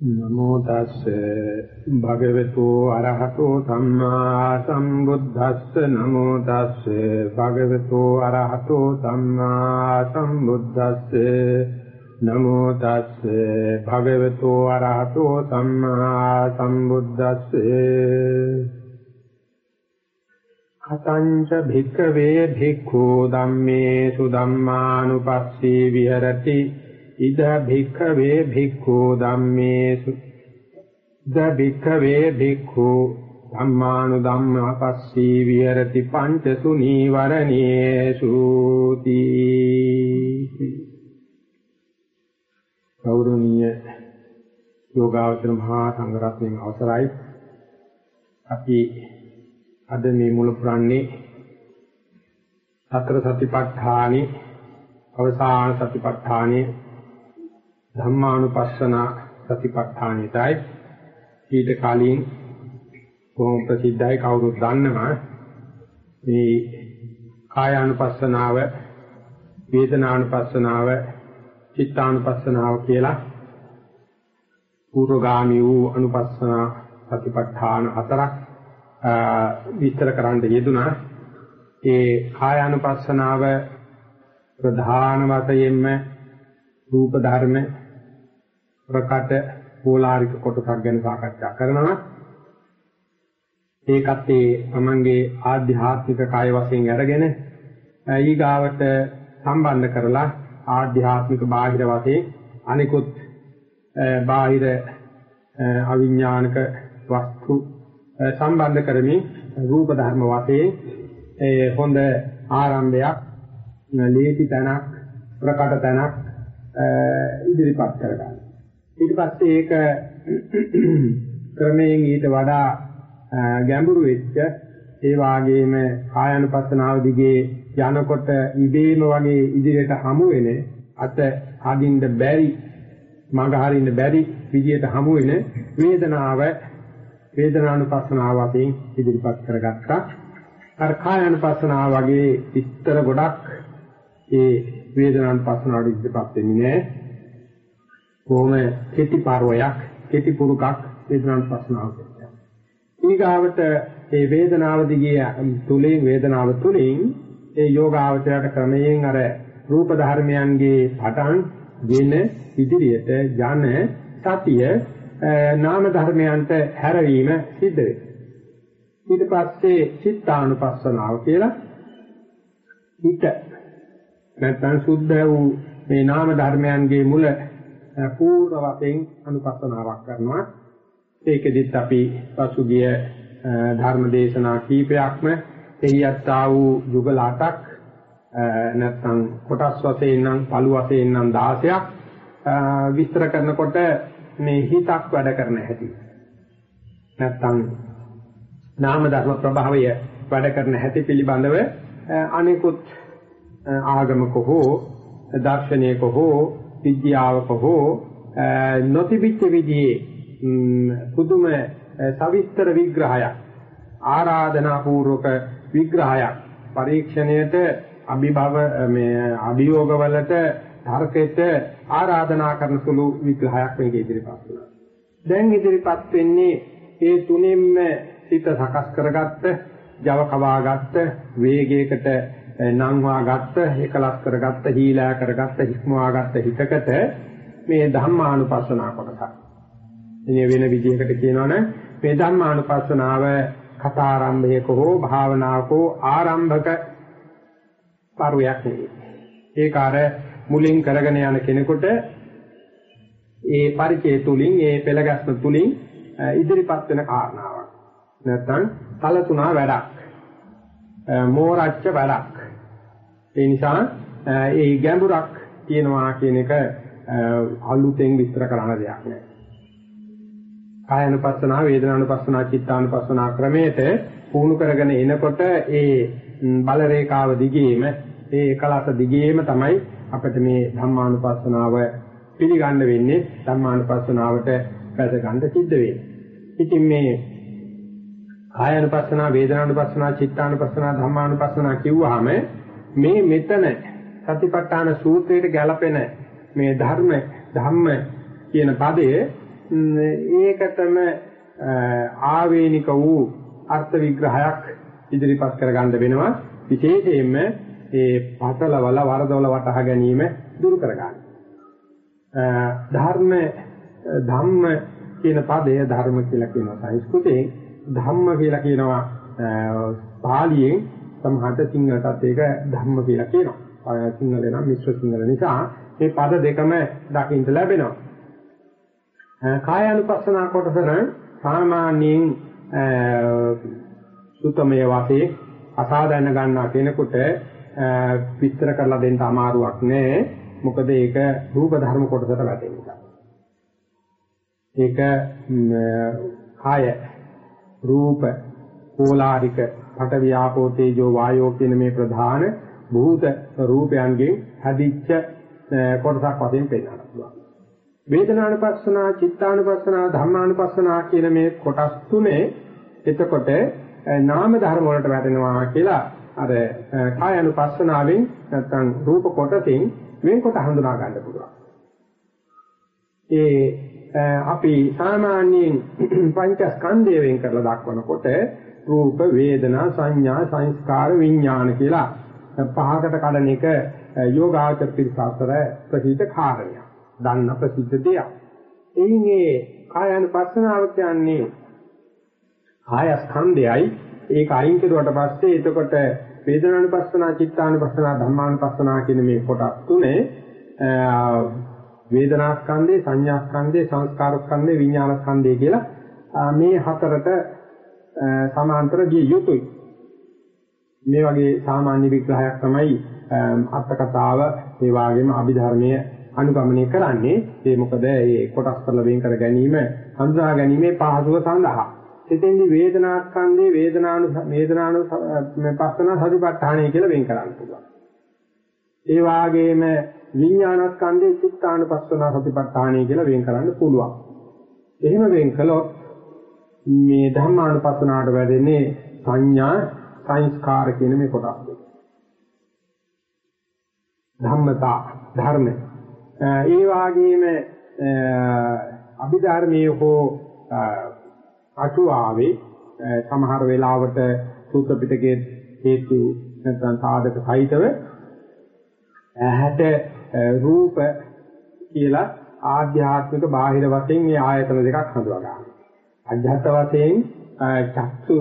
නමෝ තස්සේ භගවතු අරහතෝ සම්මා සම්බුද්දස්ස නමෝ තස්සේ භගවතු අරහතෝ සම්මා සම්බුද්දස්ස නමෝ තස්සේ භගවතු අරහතෝ සම්මා සම්බුද්දස්ස කතංච භික්ඛවේ භික්ඛු ධම්මේසු ධම්මානුපස්සී විහෙරති ඉද භික්ඛවේ භික්ඛු ධම්මේසු ද භික්ඛවේ භික්ඛු ධම්මානු ධම්මපස්සී විහෙරති පංචසු නීවරණේසු තී ගෞරවනීය යෝගාවචර මහා සංඝරත්නයන් අවසරයි. අපි අද මේ මුල පුරන්නේ සතර සතිපට්ඨානෙ අවසාන සතිපට්ඨානෙ ධම්මානුපස්සන සතිපට්ඨානෙටයි ඊට කලින් කොහොම ප්‍රසිද්ධයි කවුරුත් දන්නවා. මේ කායානුපස්සනාව වේදනානුපස්සනාව චිත්තානුපස්සනාව කියලා පූර්වගාමී වූ අනුපස්සන සතිපට්ඨාන හතරක් විස්තර කරන්න යෙදුනා ඒ කායානුපස්සනාව ප්‍රධාන වශයෙන්ම රූප ධර්ම ප්‍රකට පෝලාරික කොටසක් ගැන සාකච්ඡා කරනවා. ඒකත් ඒ තමන්ගේ ආධ්‍යාත්මික කාය වශයෙන් අරගෙන ඊගාවට සම්බන්ධ කරලා ආධ්‍යාත්මික බාහිර වශයෙන් අනිකුත් බාහිර අවිඥානික වස්තු සම්බන්ධ කරමින් රූප ධර්ම වශයෙන් ඒ හොඳ ආරම්භයක් ලේසි තැනක් ප්‍රකට තැනක් ඉදිරිපත් කරගන්න. ඊට පස්සේ ඒක ක්‍රමයෙන් ඊට වඩා ගැඹුරු වෙච්ච ඒ වාගේම කායानुපස්සනාව දිගේ යනකොට ඉබේම වගේ ඉදිරියට හමු වෙන අත අදින්න බැරි මඟ හරින්න බැරි විදියට හමු වෙන වේදනාව වේදනානුපස්සනාව වශයෙන් ඉදිරිපත් කරගත්තා. අර කායानुපස්සනාව වගේ විස්තර ගොඩක් ඒ වේදනානුපස්සනාවට ඉදිරිපත් වෙන්නේ නැහැ. කොහොම කෙටි පරවයක් කෙටි පුරුකක් වේදනානුපස්සනාව කියන්නේ. ඊගාවට ඒ වේදනාව දිගේ තුලින් වේදනාව තුලින් ඒ යෝගාවචරයට ක්‍රමයෙන් අර රූප ධර්මයන්ගේ පටන් ගෙන ඉදිරියට යන සතිය නාම ධර්මයන්ට හැරවීම සිද්ධ වෙනවා. ඊට පස්සේ චිත්තානුපස්සනාව කියලා හිත නැත්නම් සුද්ධ වූ මේ නාම ධර්මයන්ගේ මුල පූර්ව වශයෙන් අනුපස්සනාවක් කරනවා. ඒකෙදිත් අපි පසුගිය ධර්ම දේශනා කීපයක්ම එහියත්තා වූ යුගල 8ක් නැත්නම් කොටස් වශයෙන් නම් පළු වශයෙන් නම් 16ක් විස්තර කරනකොට මේ හිතක් වැඩ කරන හැටි නැත්නම් නාම ධර්ම ප්‍රභාවය වැඩ කරන හැටි පිළිබඳව අනිකුත් ආගමක හෝ දර්ශනයක හෝ විද්‍යාවක හෝ නොතිබිච්ච විදිහේ පුදුම සවිස්තර විග්‍රහයක් ආරාධනා පූර්වක විග්‍රහයක් පරීක්ෂණයට අභිභව මේ අභියෝගවලට තර්කයට ආරාධනා කරන සුළු විග්‍රහයක් මේක ඉදිරිපත් වෙනවා. දැන් ඉදිරිපත් වෙන්නේ ඒ තුنيන්ම සිත සකස් කරගත්ත, Java කවාගත්ත, වේගයකට නංවා ගත්ත, එකලස් කරගත්ත, හීලා කරගත්ත, හික්මවා ගත්ත හිතකට මේ ධම්මානුපස්සනා කොටසක්. ඉතින් වෙන විදිහකට කියනවනේ මේ ධම්මානුපස්සනාව කථාරම්භයක හෝ භාවනාවක හෝ ආරම්භක පරුවක් නෙවෙයි. ඒක අර මුලින් කරගෙන යන කෙනෙකුට ඒ පරිචය තුලින් ඒ පෙළගස්ම තුලින් ඉදිරිපත් වෙන කාරණාවක්. නැත්නම් කලතුණා වැඩක්. මෝරච්ච වැඩක්. ඒ නිසා ඒ ගැඹුරක් තියෙනවා කියන එක අලුතෙන් විස්තර කරන්න දෙයක් නෑ. කායानुපස්සනා, වේදනානුපස්සනා, චිත්තානුපස්සනා ක්‍රමයට පුහුණු කරගෙන එනකොට ඒ බල රේඛාව දිගේම ඒ එකලස දිගේම තමයි අපිට මේ ධම්මානුපස්සනාව පිළිගන්න වෙන්නේ ධම්මානුපස්සනාවට පැද ගන්න සිද්ධ වෙන්නේ. ඉතින් මේ කායानुපස්සනා, වේදනානුපස්සනා, චිත්තානුපස්සනා, ධම්මානුපස්සනා කිව්වහම මේ මෙතන සතිපට්ඨාන සූත්‍රයට ගැලපෙන මේ ධර්ම ධම්ම කියන පදයේ ඒකටම ආවේනික වූ අර්ථ විග්‍රහයක් ඉදිරිපත් කරගන්න වෙනවා විශේෂයෙන්ම ඒ පතලවල වරදවල වටහා ගැනීම දුරු කරගන්න. ධර්ම ධම්ම කියන පදය ධර්ම කියලා කියනවා සංස්කෘතයෙන් ධම්ම කියලා කියනවා පාලියෙන් සමහරට සිංහලටත් ඒක ධම්ම කියලා කියනවා. සිංහල නම් මිශ්‍ර සිංහල නිසා මේ පද දෙකම දකින්න ලැබෙනවා. කායानुපස්සනා කොටසන සාමාන්‍යයෙන් සුතමයේ වාසේ අසාධාරණ ගන්නා කෙනෙකුට විස්තර කරලා දෙන්න අමාරුවක් නෑ. මොකද ඒක රූප ධර්ම කොටසට වැටෙන නිසා. ඒක කාය රූප කෝලාරික පට වියාපෝ තේජෝ වායෝ කියන මේ ප්‍රධාන භූත රූපයන්ගෙන් හැදිච්ච කොටසක් වශයෙන් පෙන්වන්න පුළුවන්. වේදනානුපස්සනා, චිත්තානුපස්සනා, ධම්මානුපස්සනා කියන මේ කොටස් තුනේ එතකොට නාම ධර්ම වලට වැටෙනවා කියලා අර කායानुපස්සනාවෙන් නැත්නම් රූප කොටසින් වෙන්කොට හඳුනා ගන්න පුළුවන්. ඒ අපි සාමාන්‍යයෙන් පංචස්කන්ධය වෙන් කරලා දක්වනකොට රූප වේදනා සංඥා සංස්කාර විඥාන කියලා පහකට කඩන එක යෝගාචර පිළිසතර ප්‍රසිද්ධ කාරණයක්. දන්න ප්‍රසිද්ධ දෙයක්. එයින් ඒ කායानुපස්සනාව කියන්නේ කාය ස්කන්ධයයි ඒක අයින් කරුවට පස්සේ එතකොට වේදනානුපස්සනා චිත්තානුපස්සනා ධම්මානුපස්සනා කියන මේ කොටස් තුනේ වේදනාස්කන්ධේ සංඥාස්කන්ධේ සංස්කාරස්කන්ධේ විඥානස්කන්ධේ කියලා මේ හතරට සමාන්තර ගිය යුතුයි මේ වගේ සාමාන්‍ය විග්‍රහයක් තමයි අර්ථ කතාව ඒ වගේම අභිධර්මයේ අනුගමනය කරන්නේ ඒ මොකද ඒ කොටස් කරලා වෙන් කර ගැනීම හඳුනා ගැනීමේ පහසුව සඳහා එතෙන්දි වේදනාස්කන්ධේ වේදනානු වේදනානු පස්සන සතිපට්ඨානය කියලා වෙන් කරන්න පුළුවන්. ඒ වාගේම විඥානස්කන්ධේ චිත්තානුපස්සන සතිපට්ඨානය කියලා වෙන් කරන්න පුළුවන්. එහෙම වෙන් කළොත් මේ ධම්මානුපස්සනාවට වැදෙන්නේ සංඥා සංස්කාර කියන මේ කොටස් දෙක. ධම්මතා ධර්ම. ඒ වාගේම අභිධර්මයේ හෝ අටුවාවේ සමහර වෙලාවට සූත්‍ර පිටකයේ හේතු නැත්නම් සාධක සහිතව ඇහැට රූප කියලා ආධ්‍යාත්මික බාහිර වශයෙන් මේ ආයතන දෙකක් හඳුනා ගන්නවා. අධ්‍යාත්ම වශයෙන් චක්සු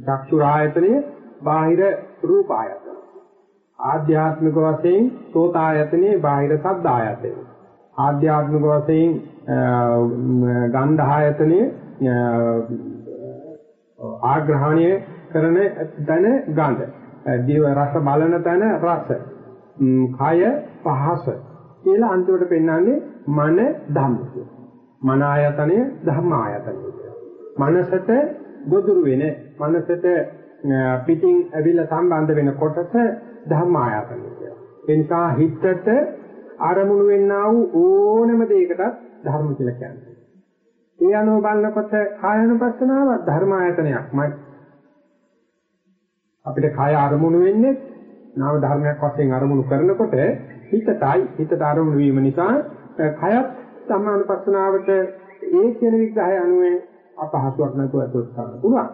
චක්සු ආයතනය බාහිර රූප ආයතන. ආධ්‍යාත්මික වශයෙන් සෝත ආයතනයේ බාහිර ශබ්ද ආයතනය. ආධ්‍යාත්මික වශයෙන් ගන්ධ ආයතනයේ ආග්‍රහණය කරන තන ගඳ දිව රස බලන තන රස කය පහස කියලා අන්තිමට පෙන්වන්නේ මන ධම්ම මන ආයතනය ධම්ම ආයතනය මනසට ගොදුරු වෙන මනසට පිටින් ඇවිල්ලා සම්බන්ධ වෙන කොටස ධම්ම ආයතනය කියලා. ඒ නිසා හිතට ආරමුණු වෙන්නා වූ ඕනම දෙයකට ධර්ම කියලා කියන්නේ. ඒ අනුව බලනකොට කායනුපස්සනාව ධර්මායතනයක්මයි. අපිට කාය අරමුණු වෙන්නේ නාම ධර්මයක් වශයෙන් අරමුණු කරනකොට හිතටයි හිතට අරමුණු වීම නිසා කයත් සම්මානුපස්සනාවට ඒ කියන විග්‍රහය අනුව අපහසුයක් නැතුව අතොත් ගන්න පුළුවන්.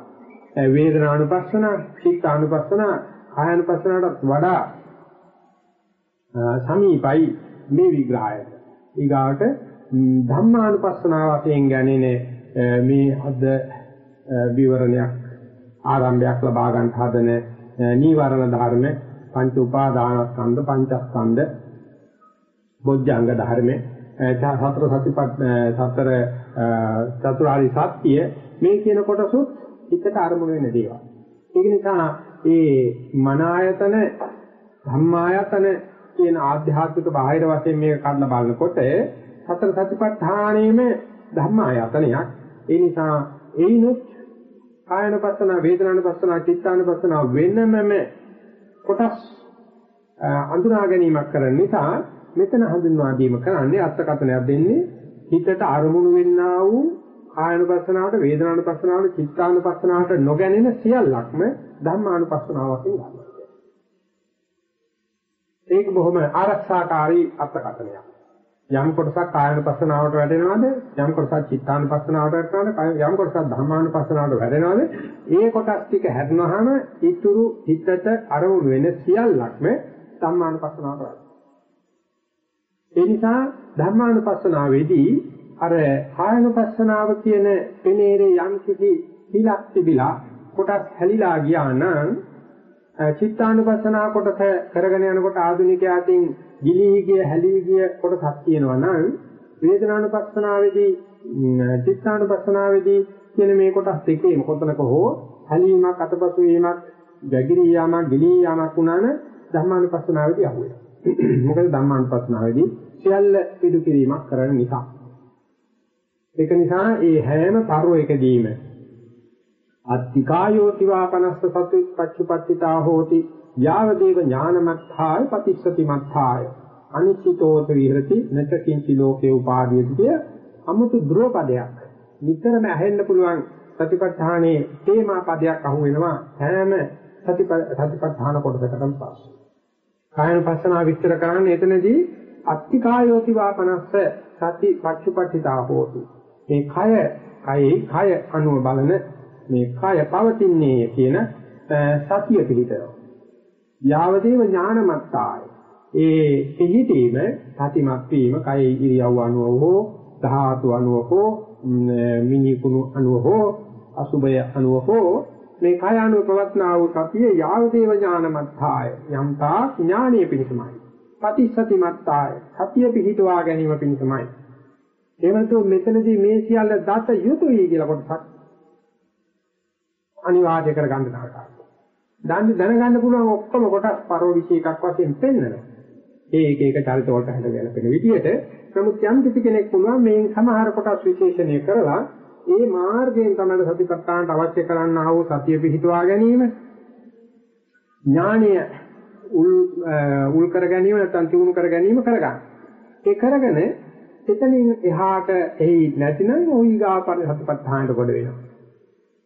වේදනානුපස්සන, චිත්තානුපස්සන, කායනුපස්සනටත් වඩා සමීපයි මේ විග්‍රහය. ඊගාවට ධම්මානුපස්සනාව වශයෙන් ගැනීම මේ අද විවරණයක් ආරම්භයක් ලබා ගන්න හදන නීවරණ ධර්ම පංච උපාදානස්කන්ධ පංචස්කන්ධ බොජ්ජංග ධර්ම සතර සතිපත් සතර චතුරාරි සත්‍ය මේ කියන කොටසුත් හිතට අරමුණු වෙන දේවල්. ඒක නිසා ඒ මන ආයතන ධම්මායතන කියන ආධ්‍යාත්මික බාහිර වශයෙන් මේක කඩලා බලනකොට සතර සතිපට්ඨානෙම ධර්ම ආයතනයක්. ඒ නිසා ඒිනුත් කායනපස්සන, වේදනානපස්සන, චිත්තානපස්සන වෙනමම කොටස් අඳුනා ගැනීමක් කරන නිසා මෙතන හඳුන්වා දීම කරන්නේ අර්ථකථනයක් දෙන්නේ හිතට අරමුණු වෙන්නා වූ කායනුපස්සනාවට වේදනානුපස්සනාවට චිත්තානුපස්සනාවට නොගැනෙන සියල්ලක්ම ධම්මානුපස්සනාවකින් ගන්නවා. ඒක බොහොම ආරක්ෂාකාරී අර්ථකථනයක්. යම් කොටසක් කායනුපස්සනාවට වැටෙනවද යම් කොටසක් චිත්තානුපස්සනාවට වැටෙනවද යම් කොටසක් ධම්මානුපස්සනාවට වැටෙනවද ඒ කොටස් ටික හැදෙනවහම ඊතුරු හිතට අරමුණු වෙන සියල්ලක්ම ධම්මානුපස්සනාවට වැටෙනවා ඒ නිසා ධර්මානුපස්සනාවේදී අර කායනුපස්සනාව කියන පෙනේරේ යම් කිසි හිලක් තිබිලා කොටස් හැලිලා ගියා නම් චිත්තානුපස්සනාව කොටස කරගෙන යනකොට ආධුනිකයාටින් ගිලී ගිය හැලී ගිය කොටසක් තියෙනවා නම් වේදනානුපස්සනාවේදී චිත්තානුපස්සනාවේදී කියන මේ කොටස් දෙකේම කොතනක හෝ හැලීමක් අතපසු වීමක් ගැගිරී යාමක් ගිලී යාමක් වුණාම ධර්මානුපස්සනාවේදී අහුවෙනවා. මොකද ධර්මානුපස්සනාවේදී සියල්ල පිටු කිරීමක් කරන නිසා. ඒක නිසා මේ හැම පරිවයකදීම අත්තිකායෝති වාපනස්ස සතු පච්චුපත්තිතා හෝති යාවදේව ඥානමත්ථාය පතිස්සතිමත්ථාය. අනිශ්චිතෝත විහෙරති නචකින්චි ලෝකේ උපාදීයතිය අමුතු ධ්‍රුවපදයක් නිතරම ඇහෙන්න පුළුවන් සතිපට්ඨානයේ තේමා පදයක් අහු වෙනවා හැම සතිපට්ඨාන කොටසකටම පස්සේ. කායනුපස්සනා විස්තර කරන්නේ එතනදී අත්තිකායෝති වාපනස්ස සති පච්චුපට්ඨිතා හෝති මේ කය කයේ කය අනුව බලන මේ කය පවතින්නේ කියන සතිය පිළිතරව යාවදේව ඥානමත්තාය. ඒ පිළිතීම සතිමත් වීම කය ඉරියව් අනුව හෝ ධාතු අනුව හෝ මිනිකුණු අනුව හෝ අසුබය අනුව හෝ මේ කය අනුව පවත්නා වූ සතිය යාවදේව ඥානමත්තාය. යම්තා ඥානීය පිණිසමයි. පටිසතිමත්තාය. සතිය පිහිටවා ගැනීම පිණිසමයි. එවනතු මෙතනදී මේ සියල්ල දත යුතුයි කියලා කොටසක් අනිවාර්ය කරගන්න තරකයි. දැන් දැනගන්න පුළුවන් ඔක්කොම කොටස් පරෝවිෂය එකක් වශයෙන් පෙන්වනවා. ඒ එක එක චරිත වලට හැද ගැලපෙන විදිහට නමුත් යම් කිසි කෙනෙක් පුළුවන් මේ සමහර කොටස් විශේෂණය කරලා ඒ මාර්ගයෙන් තමයි සතිපට්ඨානට අවශ්‍ය කරන්නා වූ සතිය පිහිටුවා ගැනීම ඥානීය උල් උල් කර ගැනීම නැත්නම් තියුණු කර ගැනීම කරගන්න. ඒ කරගෙන එතනින් එහාට එහි නැතිනම් ওই ගා පරිසතිපට්ඨානට කොට වෙනවා.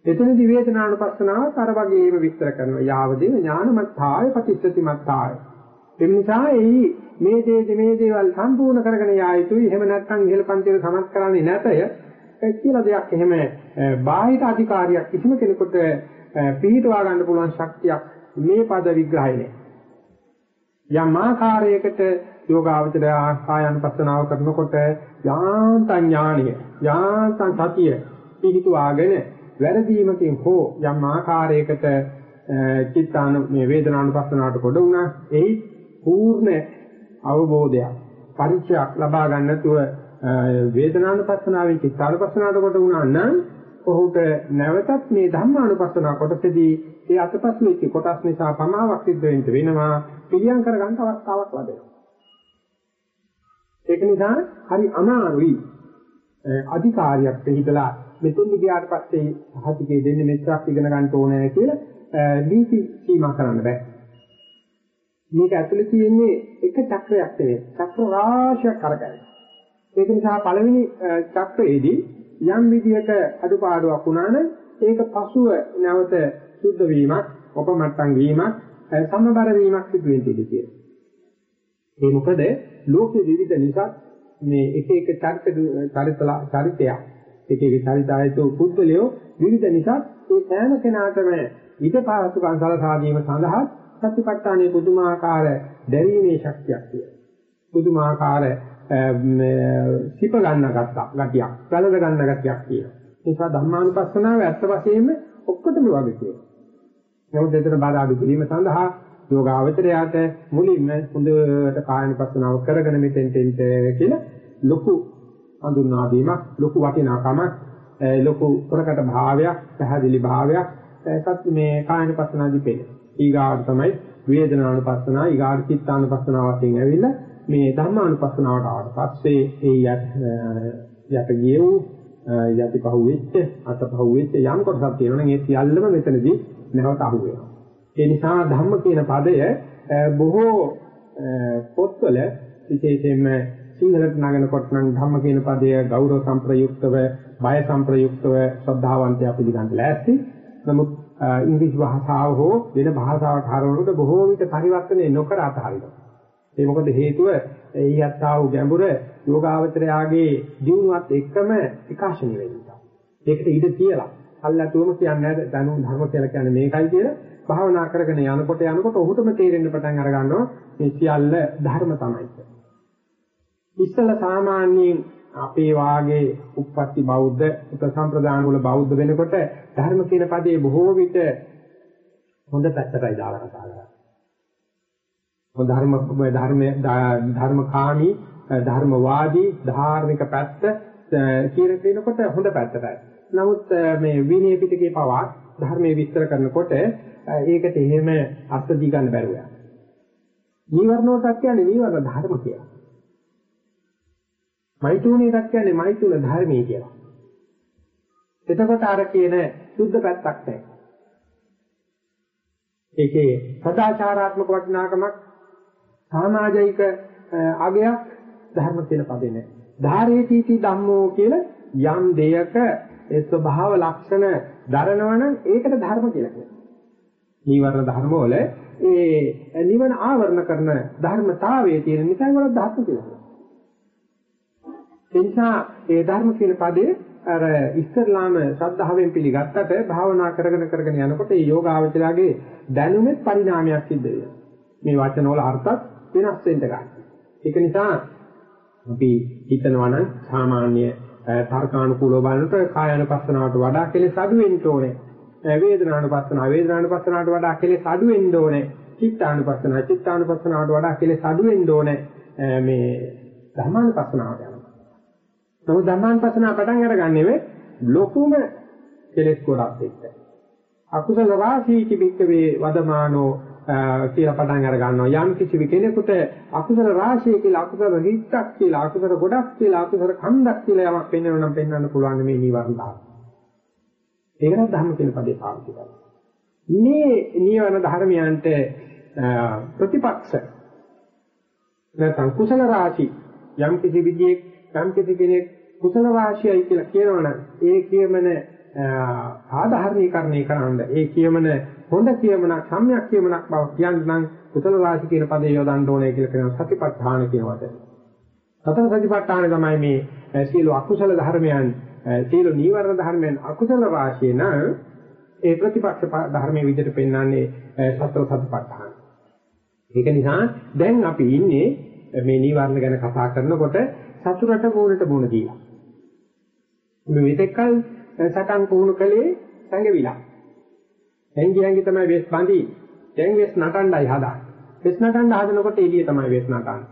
එතනදි වේදනානුපස්සනාව අර වගේම විස්තර කරනවා. යාවදේ ඥානමත්ථාය පටිච්චසමුප්පාය. ඒ නිසා එහි මේ දේ මේ දේවල් සම්පූර්ණ කරගෙන යා යුතුයි. එහෙම නැත්නම් ඉහළ පන්තියේ සමත් කරන්නේ නැතය කියලා දෙයක් එහෙම බාහිර අධිකාරියක් කිසිම කෙනෙකුට පිළිටවා ගන්න පුළුවන් ශක්තියක් මේ පද විග්‍රහය නෑ. යම් ආකාරයකට යෝගාවචර ආයනපස්සනාව කරනකොට යාන්තං ඥානිය යාන්තං සතිය පිහිටුවාගෙන වැරදීමකින් හෝ යම් ආකාරයකට චිත්තාන මේ වේදනානුපස්සනාවට කොට වුණා එයි පූර්ණ අවබෝධයක් පරිචයක් ලබා ගන්න නැතුව වේදනානුපස්සනාවෙන් චිත්තානුපස්සනාවට කොට වුණා නම් ඔහුට නැවතත් මේ ධම්මානුපස්සනා කොටසදී ඒ අතපසු වෙච්ච කොටස් නිසා පමාවක් සිද්ධ වෙන්න වෙනවා පිළියම් කරගන්න අවස්ථාවක් ලැබෙනවා ඒක නිසා හරි අමාරුයි අධිකාරියක් පිළිදලා මෙතෙන් ගියාට පස්සේ සහතිකේ දෙන්නේ මෙච්චරක් ඉගෙන ගන්න ඕනේ කියලා නීති සීමා කරන්න බෑ. මේක ඇතුලේ තියෙන්නේ එක චක්‍රයක් නෙවෙයි. චක්‍ර රාශියක් කරගන්න. ඒක නිසා පළවෙනි චක්‍රයේදී යම් විදියක අඩුපාඩුවක් වුණා නම් ඒක පසුව නැවත සුද්ධ වීමක්, උපමට්ටම් වීමක්, සමබර වීමක් සිදු වෙන්නේ කියලා. ඒ මොකද ලෝකෙ විවිධ නිසා මේ එක එක චරිත චරිතලා චරිතයක් එක එක චරිතායතු පුද්ගලයෝ විවිධ නිසා ඒ සෑම කෙනාටම ඊට පාසුකම් සලසා දීම සඳහා සතිපට්ඨානයේ පුදුමාකාර දැරීමේ ශක්තියක් තියෙනවා. පුදුමාකාර සිප ගන්න ගත්තා ගතියක්, ගලද ගන්න ගතියක් තියෙනවා. ඒ නිසා ධර්මානුපස්සනාව ඇත්ත වශයෙන්ම ඔක්කොටම වගේ තියෙනවා. නමුත් එතන බාධා අඩු කිරීම සඳහා යෝගාවචරයට මුලින්ම හොඳට කායනුපස්සනාව කරගෙන මෙතෙන්ට කියලා ලොකු හඳුන්වා දීමක් ලොකු වටිනාකමක් ලොකු ප්‍රකට භාවයක් පැහැදිලි භාවයක් සත් මේ කායනුපස්සනාදී පෙළේ. ඊගාට තමයි වේදනානුපස්සනා ඊගාට චිත්තානුපස්සනා වශයෙන් ඇවිල්ලා මේ ධම්මානුපස්සනාවට ආවට පස්සේ ඒ යට ගියු යටි පහුවෙච්ච අත පහුවෙච්ච යම් කොටසක් තියෙනවා නම් ඒ සියල්ලම මෙතනදී නැවත අහු වෙනවා. ඒ නිසා ධම්ම කියන පදය බොහෝ පොත්වල විශේෂයෙන්ම සිංහලට නගනකොට නම් ධම්ම කියන පදය ගෞරව සම්ප්‍රයුක්තව බය සම්ප්‍රයුක්තව ශ්‍රද්ධාවන්තයා පිළිගන්න ලෑස්ති. නමුත් ඉංග්‍රීසි භාෂාව හෝ වෙන භාෂාවට හරවනකොට බොහෝ විට පරිවර්තනය නොකර අතහරිනවා. ඒ මොකද හේතුව එහියත්තා වූ ගැඹුර යෝගාවචරයාගේ දිනුවත් එක්කම විකාශනය වෙනවා. ඒකට ඉඩ තියලා අල්ලතුවම කියන්නේ දැනුම් ධර්ම කියලා කියන්නේ මේකයි කියලා භාවනා කරගෙන යනකොට යනකොට ඔහුටම තේරෙන්න පටන් අර ගන්නවා මේ සියල්ල ධර්ම තමයි. ඉස්සල සාමාන්‍යයෙන් අපේ වාගේ උප්පත්ති බෞද්ධ උපසම්ප්‍රදාන වල බෞද්ධ වෙනකොට ධර්ම කියන පදේ බොහෝ විට හොඳ පැත්තටයි දාලා කතා කරන්නේ. මො ධර්ම ධර්මයේ ධර්මකාමී ධර්මවාදී ධාර්මික පැත්ත කියන දෙනකොට හොඳ පැත්තටයි. නමුත් මේ විනය පිටකේ පවා ධර්මයේ විස්තර කරනකොට ඒකට එහෙම අර්ථ දී ගන්න බැරුව යනවා. නීවරණෝටත් කියන්නේ නීවරණ ධර්ම කියලා. මෛතුණේටත් කියන්නේ මෛතුන ධර්මයේ කියලා. එතකොට අර කියන සුද්ධ පැත්තක් නැහැ. ඒකේ සදාචාරාත්මක වටිනාකමක් සමාජයික අගයක් ධර්ම කියන පදේ නැහැ. ධාරේතිති ධම්මෝ කියලා යම් දෙයක ඒ ස්වභාව ලක්ෂණ දරනවනම් ඒකට ධර්ම කියලා කියනවා. නීවරණ ධර්ම වල ඒ නිවන ආවරණ කරන ධර්මතාවයේ තියෙන නිසා ඒවල ධර්ම කියලා. ඒ නිසා ඒ ධර්ම කියන පදේ අර ඉස්සරලාම ශ්‍රද්ධාවෙන් පිළිගත්තට භාවනා කරගෙන කරගෙන යනකොට ඒ යෝගාවචරයේ දැනුමේ පරිණාමයක් සිද්ධ වෙනවා. මේ වචන වල අර්ථත් වෙනස් වෙන්න ගන්නවා. ඒක නිසා අපි හිතනවා නම් සාමාන්‍ය තර්කානුකූලව බලනකොට කායानुපස්සනාවට වඩා කෙලෙස් අඩු වෙන්න ඕනේ. වේදනානුපස්සනාව වේදනානුපස්සනාවට වඩා කෙලෙස් අඩු වෙන්න ඕනේ. චිත්තානුපස්සනාව චිත්තානුපස්සනාවට වඩා කෙලෙස් අඩු වෙන්න ඕනේ. මේ ධර්මානුපස්සනාවට යනවා. නමුත් ධර්මානුපස්සනාව පටන් අරගන්නේ වේ ලොකුම කෙලෙස් කොටස් එක්ක. අකුසල වාසීති බික්කවේ වදමානෝ කියලා පටන් අර ගන්නවා යම් කිසි කෙනෙකුට අකුසල රාශිය කියලා අකුසල රිත්තක් කියලා අකුසල ගොඩක් කියලා අකුසල කන්දක් කියලා යමක් පෙන්වනවා නම් පෙන්වන්න පුළුවන් මේ නිවර්ණ ධර්ම. ඒකට ධර්ම කියන පදේ පාවිච්චි කරනවා. මේ නිවර්ණ ධර්මයන්ට ප්‍රතිපක්ෂ නැත්නම් කුසල රාශි යම් කිසි විදිහේ යම් කිසි කෙනෙක් කුසල රාශියයි කියලා කියනවනම් ඒ කියමන සාධාරණීකරණය කරන්න ඒ කියමන හොඳ කියමනක් සම්‍යක් කියමනක් බව කියන්නම් කුසල රාශි කියන පදේ යොදන්න ඕනේ කියලා කියන සතිපට්ඨාන කියන වචනේ. සතර සතිපට්ඨාන තමයි මේ සීල අකුසල ධර්මයන් සීල නීවරණ ධර්මයන් අකුසල රාශිය නම් ඒ ප්‍රතිපක්ෂ ධර්මයේ විදිහට පෙන්වන්නේ සතර සතිපට්ඨාන. ඒක නිසා දැන් අපි ඉන්නේ මේ නීවරණ ගැන කතා කරනකොට සතුරට මූණට මූණ දීලා. මේ විතෙක්කල් සටන් පුහුණු කළේ සංගවිලා. එංගියන්ගේ තමයි වෙස් බඳි. දැන් වෙස් නටණ්ඩයි හදා. වෙස් නටණ්ඩ හදනකොට එළිය තමයි වෙස් නටන්නේ.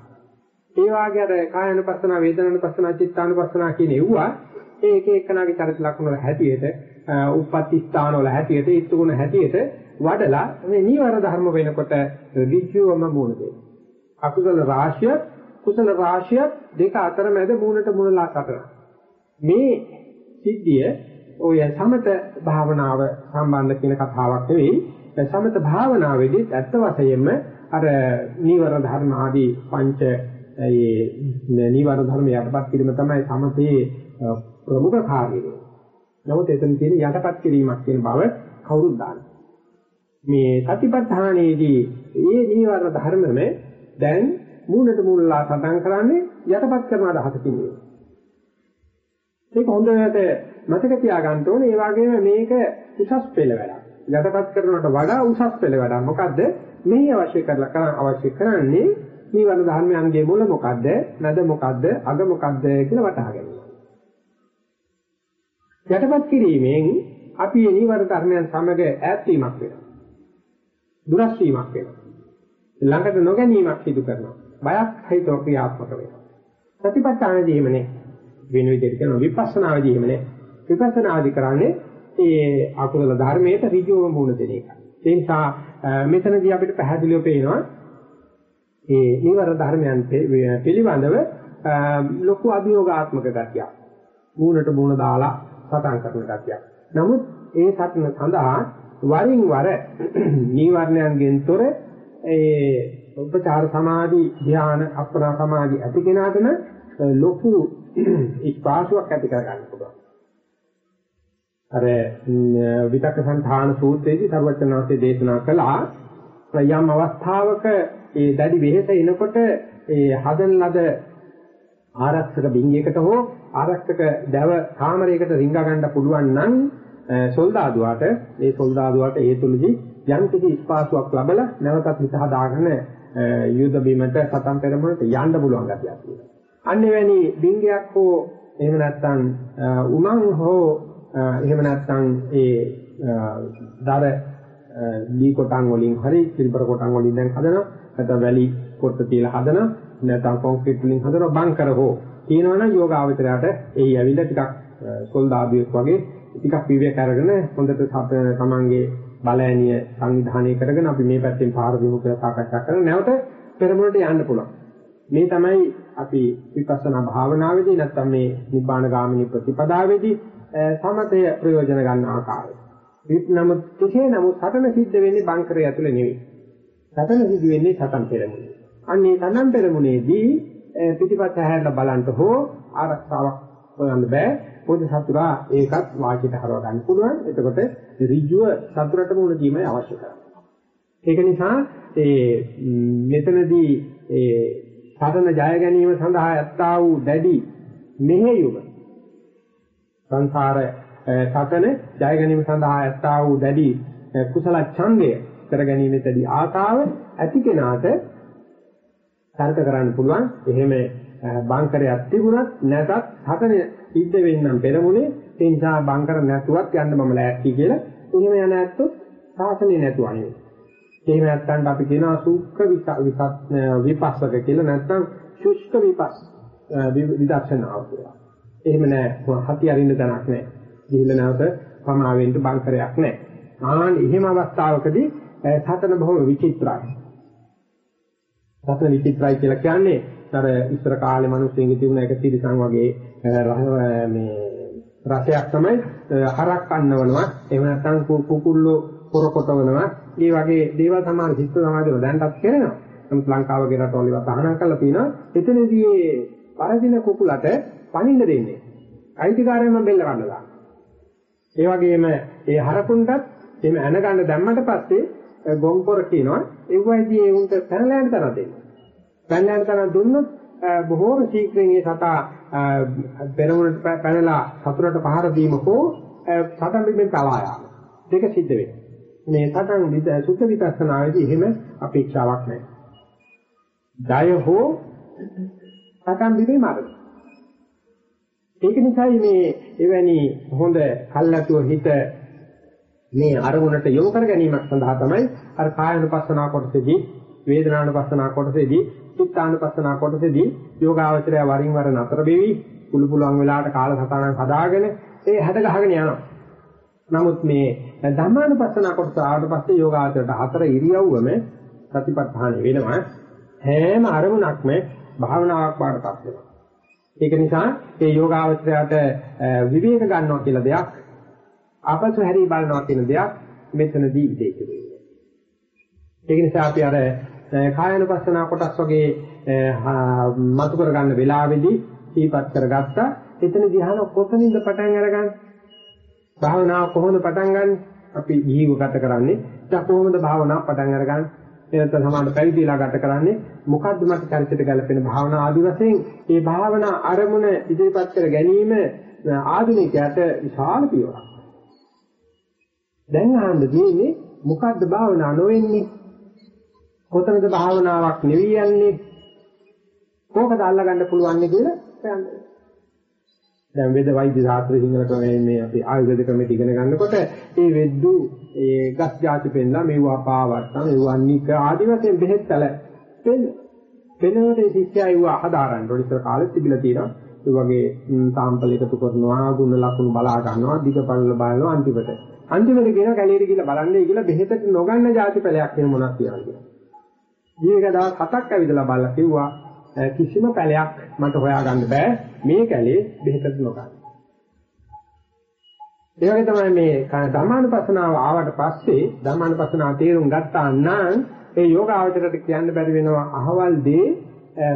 ඒ වාගේ අර කායනුපස්සන, වේදනානුපස්සන, චිත්තානුපස්සන කියන ඒවා ඒ එක එකනාගේ චරිත ලක්ෂණ වල හැටියට, උප්පත්ති ස්ථාන වල හැටියට, ඊත්තුගුණ හැටියට වඩලා මේ නීවර ධර්ම වෙනකොට ඍජුවම මුණ දෙනවා. අකුසල රාශිය, කුසල රාශිය දෙක අතර මැද මූණට මූණලා සතර. මේ සිද්ධිය ඔය සමත භාවනාව සම්බන්ධ කියන කතාවක් නෙවෙයි සමත භාවනාවේදී ඇත්ත වශයෙන්ම අර නීවර ධර්ම ආදී පංච ඒ නීවර ධර්ම යටපත් කිරීම තමයි සමතේ ප්‍රමුඛ කාර්යය. නමුත් එතන තියෙන යටපත් කිරීමක් කියන බව කවුරුත් දන්නේ. මේ සතිපට්ඨානයේදී මේ නීවර ධර්මම දැන් මූණට මූලලා සටන් කරන්නේ යටපත් කරන අදහසකින් නෙවෙයි. ඒක හොඳට මතක තියාගන්න ඕනේ. ඒ වගේම මේක උසස් පෙළ වැඩක්. යටපත් කරනවට වඩා උසස් පෙළ වැඩක්. මොකද්ද? මේ අවශ්‍ය කරලා කරන් අවශ්‍ය කරන්නේ නිවන ධර්මයන්ගේ මුල මොකද්ද? නැද මොකද්ද? අග මොකද්ද කියලා වටහා ගැනීම. යටපත් කිරීමෙන් අපි මේ නිවන ධර්මයන් සමග ඈත් වීමක් වෙනවා. දුරස් වීමක් වෙනවා. ළඟට නොගැනීමක් සිදු කරනවා. බයක් හිතව ක්‍රියාත්මක වෙනවා. ප්‍රතිපත්තානදීමනේ වෙන විදිහට කරන විපස්සනාවේදී එහෙම නෑ. විපස්සනාදී කරන්නේ ඒ අකුසල ධර්මයට ඍජුවම මුණ දෙන එක. ඒ නිසා මෙතනදී අපිට පැහැදිලිව පේනවා ඒ නිවර ධර්මයන් පිළිබඳව ලොකු අභියෝගාත්මක ගතියක්. මූණට මූණ දාලා සටන් කරන ගතියක්. නමුත් ඒ සටන සඳහා වරින් වර නීවරණයන්ගෙන් තොර ඒ උපචාර සමාධි ධ්‍යාන අප්‍රා සමාධි ඇති කෙනාට ලොකු ඉස්පාසුවක් ඇති කර ගන්න පුළුවන්. අර විතක සංධාන සූත්‍රයේදී සර්වචනාංශයේ දේශනා කළා යම් අවස්ථාවක ඒ දැඩි වෙහෙස එනකොට ඒ හදන ලද ආරක්ෂක බිංගයකට හෝ ආරක්ෂක දැව කාමරයකට රිංගා ගන්න පුළුවන් නම් සොල්දාදුවාට ඒ සොල්දාදුවාට ඒ තුලදී යම් කිසි ස්පාසුවක් ලැබලා නැවතත් හිත හදාගෙන යුද බීමට සතන් පෙරමුණට යන්න පුළුවන් ගැතියක් තියෙනවා. අන්න එවැනි බිංගයක් හෝ එහෙම නැත්නම් උමං හෝ එහෙම නැත්නම් ඒ දර දී කොටන් වලින් හරි සිල්පර කොටන් වලින් දැන් හදනවා. නැත්නම් වැලි කොට තියලා හදනවා. නැත්නම් කොන්ක්‍රීට් වලින් හදනවා. බංකර හෝ. කියනවනම් යෝගාවචරයට එයි ඇවිල්ලා ටිකක් සොල්දාදුවෙක් වගේ ටිකක් විවේක අරගෙන හොඳට තමන්ගේ බලෑනිය සංවිධානය කරගෙන අපි මේ පැත්තෙන් පාර විමුඛව සාකච්ඡා කරන නැවත පෙරමුණට යන්න පුළුවන්. මේ තමයි අපි විපස්සනා භාවනාවේදී නැත්නම් මේ නිබ්බාන ගාමිනී ප්‍රතිපදාවේදී සමතය ප්‍රයෝජන ගන්න ආකාරය. නමුත් කෙසේ නමුත් සතන සිද්ධ වෙන්නේ බංකරය ඇතුලේ නෙවෙයි. සතන සිද්ධ වෙන්නේ සතන් පෙරමුණේ. අන්නේ සතන් පෙරමුණේදී පිටිපස්ස හැරලා බලන්න හෝ ආරක්ෂාවක් හොයන්න බෑ. පොඩි සතුරා ඒකත් වාචිත හරව ගන්න පුළුවන්. එතකොට ඍජුව සතුරට මුණ දීමයි අවශ්‍ය කරන්නේ. ඒක නිසා ඒ මෙතනදී ඒ සාධන ජය ගැනීම සඳහා ඇත්තා වූ දැඩි මෙහෙයුම සංසාර සතන ජය ගැනීම සඳහා ඇත්තා වූ දැඩි කුසල ඡන්දය කර ගැනීමේදී ආතාව ඇති කෙනාට තර්ක කරන්න පුළුවන් එහෙම බංකරයක් තිබුණත් නැතත් හතන සිද්ධ වෙන්නම් පෙරමුණේ ඒ නිසා බංකර නැතුවත් යන්න මම ලෑස්ති කියලා එහෙම යන ඇත්තොත් සාසනේ නැතුව අනේ එහෙම නැත්නම් අපි කියනවා සූක්ෂ විපස්සක කියලා නැත්නම් ශුෂ්ක විපස් විදර්ශනාව කියලා. එහෙම නෑ හති අරින්න තැනක් නෑ. ගිහිල්ලා නැවත පමාවෙන්න බංකරයක් නෑ. ආන් එහෙම අවස්ථාවකදී සතන බොහොම විචිත්‍රයි. සතන විචිත්‍රයි කියලා කියන්නේ අර ඉස්සර කාලේ මිනිස්සුන්ගේ තිබුණ එක තිරසං වගේ මේ රසයක් තමයි හරක් කන්නවනවා එහෙම නැත්නම් කුකුල්ලෝ පොරකොටවනවා මේ වගේ දේවල් සමාන සිත් සමාජවල දැන්ටත් කරනවා නමුත් ලංකාව වගේ රටවල ඒවා තහනම් කරලා තිනවා එතනදී මේ පරදින කුකුලට පණින්න දෙන්නේ. අයිතිකාරයම බෙල්ල ගන්නවා ඒ වගේම ඒ හරකුන්ටත් එහෙම ඇන ගන්න දැම්මට පස්සේ ගොංකොර කියනවා ඒ වයිදී ඒ උන්ට පැනලා යන තරම් දෙන්න. පැනලා යන තරම් දුන්නොත් බොහෝම ශීඝ්‍රයෙන් ඒ සතා පෙරමුණට පැනලා සතුරට පහර දීම හෝ සතන් බිමෙන් පලා යාම. දෙක සිද්ධ වෙනවා. මේ සතන් විද සුද්ධ විපස්සනාවේදී එහෙම අපේක්ෂාවක් නැහැ. ඩය හෝ සතන් බිමේ මාර්ගය. ඒක නිසායි මේ එවැනි හොඳ කල්ැතුව හිත මේ අරමුණට යොමු කර ගැනීමක් සඳහා තමයි අර කායනුපස්සනා කොටසේදී වේදනානුපස්සනා කොටසේදී චිත්තානුපස්සනා කොටසේදී යෝගාවචරය වරින් වර නතර වෙවි කුළු පුළුවන් වෙලාවට කාලසටහනක් හදාගෙන ඒ හැඩ ගහගෙන යනවා. නමුත් මේ ධම්මානුපස්සනා කොටස ආවට පස්සේ යෝගාචරයට හතර ඉරියව්වම සතිපට්ඨාන වෙනවා හැම අරමුණක්ම භාවනාවක් වඩපත් වෙනවා ඒක නිසා මේ යෝගාචරයට විවේක ගන්නවා කියලා දෙයක් ආපසු හැරී බලනවා කියන දෙයක් මෙතනදී ඉදේක වෙන්නේ ඒක නිසා අපි අර කායනුපස්සනා කොටස් වගේ මතු කරගන්න වෙලාවේදී සීපත් කරගත්තා එතන ධ්‍යාන කොතනින්ද පටන් අරගන්නේ භාවනාව කොහොමද පටන් ගන්නෙ? අපි ජීව ගත කරන්නේ. දැන් කොහොමද භාවනාව පටන් අරගන්නේ? එනත සමාන පැවිදිලා ගත කරන්නේ මොකද්ද මට චරිතයට ගැලපෙන භාවනා ආදි වශයෙන් මේ භාවනා අරමුණ ඉදිරිපත් කර ගැනීම ආධුනිකයට විශාල පියවරක්. දැන් අහන්න තියෙන්නේ මොකද්ද භාවනා නොවෙන්නේ? කොතනද භාවනාවක් නෙවි යන්නේ? කොහොමද අල්ලගන්න පුළුවන් කියලා හොයන්නේ. දැන් වේද වෛද්‍ය ශාස්ත්‍ර සිංහලට මේ අපි ආයුර්වේද ක්‍රමයට ඉගෙන ගන්නකොට ඒ වෙද්දු ඒ ගස් ಜಾති පෙන්නලා මෙවුවා පාවට්ටම් මෙවුවා නික ආදි වශයෙන් බෙහෙත් කළ පෙන්න. පෙනවට ඒ ශිෂ්‍යයා ඒවා හදාරන්න ඕන. ඉතල කාලෙත් තිබිලා තියෙනවා. ඒ වගේ සාම්පල් එකතු කරනවා ගුණ ලකුණු බලා ගන්නවා දිගපල්ල බලනවා අන්තිමට. අන්තිමට කියන කැලේට ගිහලා බලන්නේ කියලා බෙහෙතට නොගන්න ಜಾති පැලයක් වෙන මොනවද කියලා. කියනවා ජීවික දවස් හතක් ඇවිදලා බලලා කිව්වා කිසිම පැලයක් මට හොයාගන්න බෑ. මේ කැලේ බෙහෙතට නොගන්න. ඒ වගේ තමයි මේ ධර්මානුපස්සනාව ආවට පස්සේ ධර්මානුපස්සනාව තේරුම් ගත්තා නම් ඒ යෝගාවචරයට කියන්න බැරි වෙනවා අහවල් දේ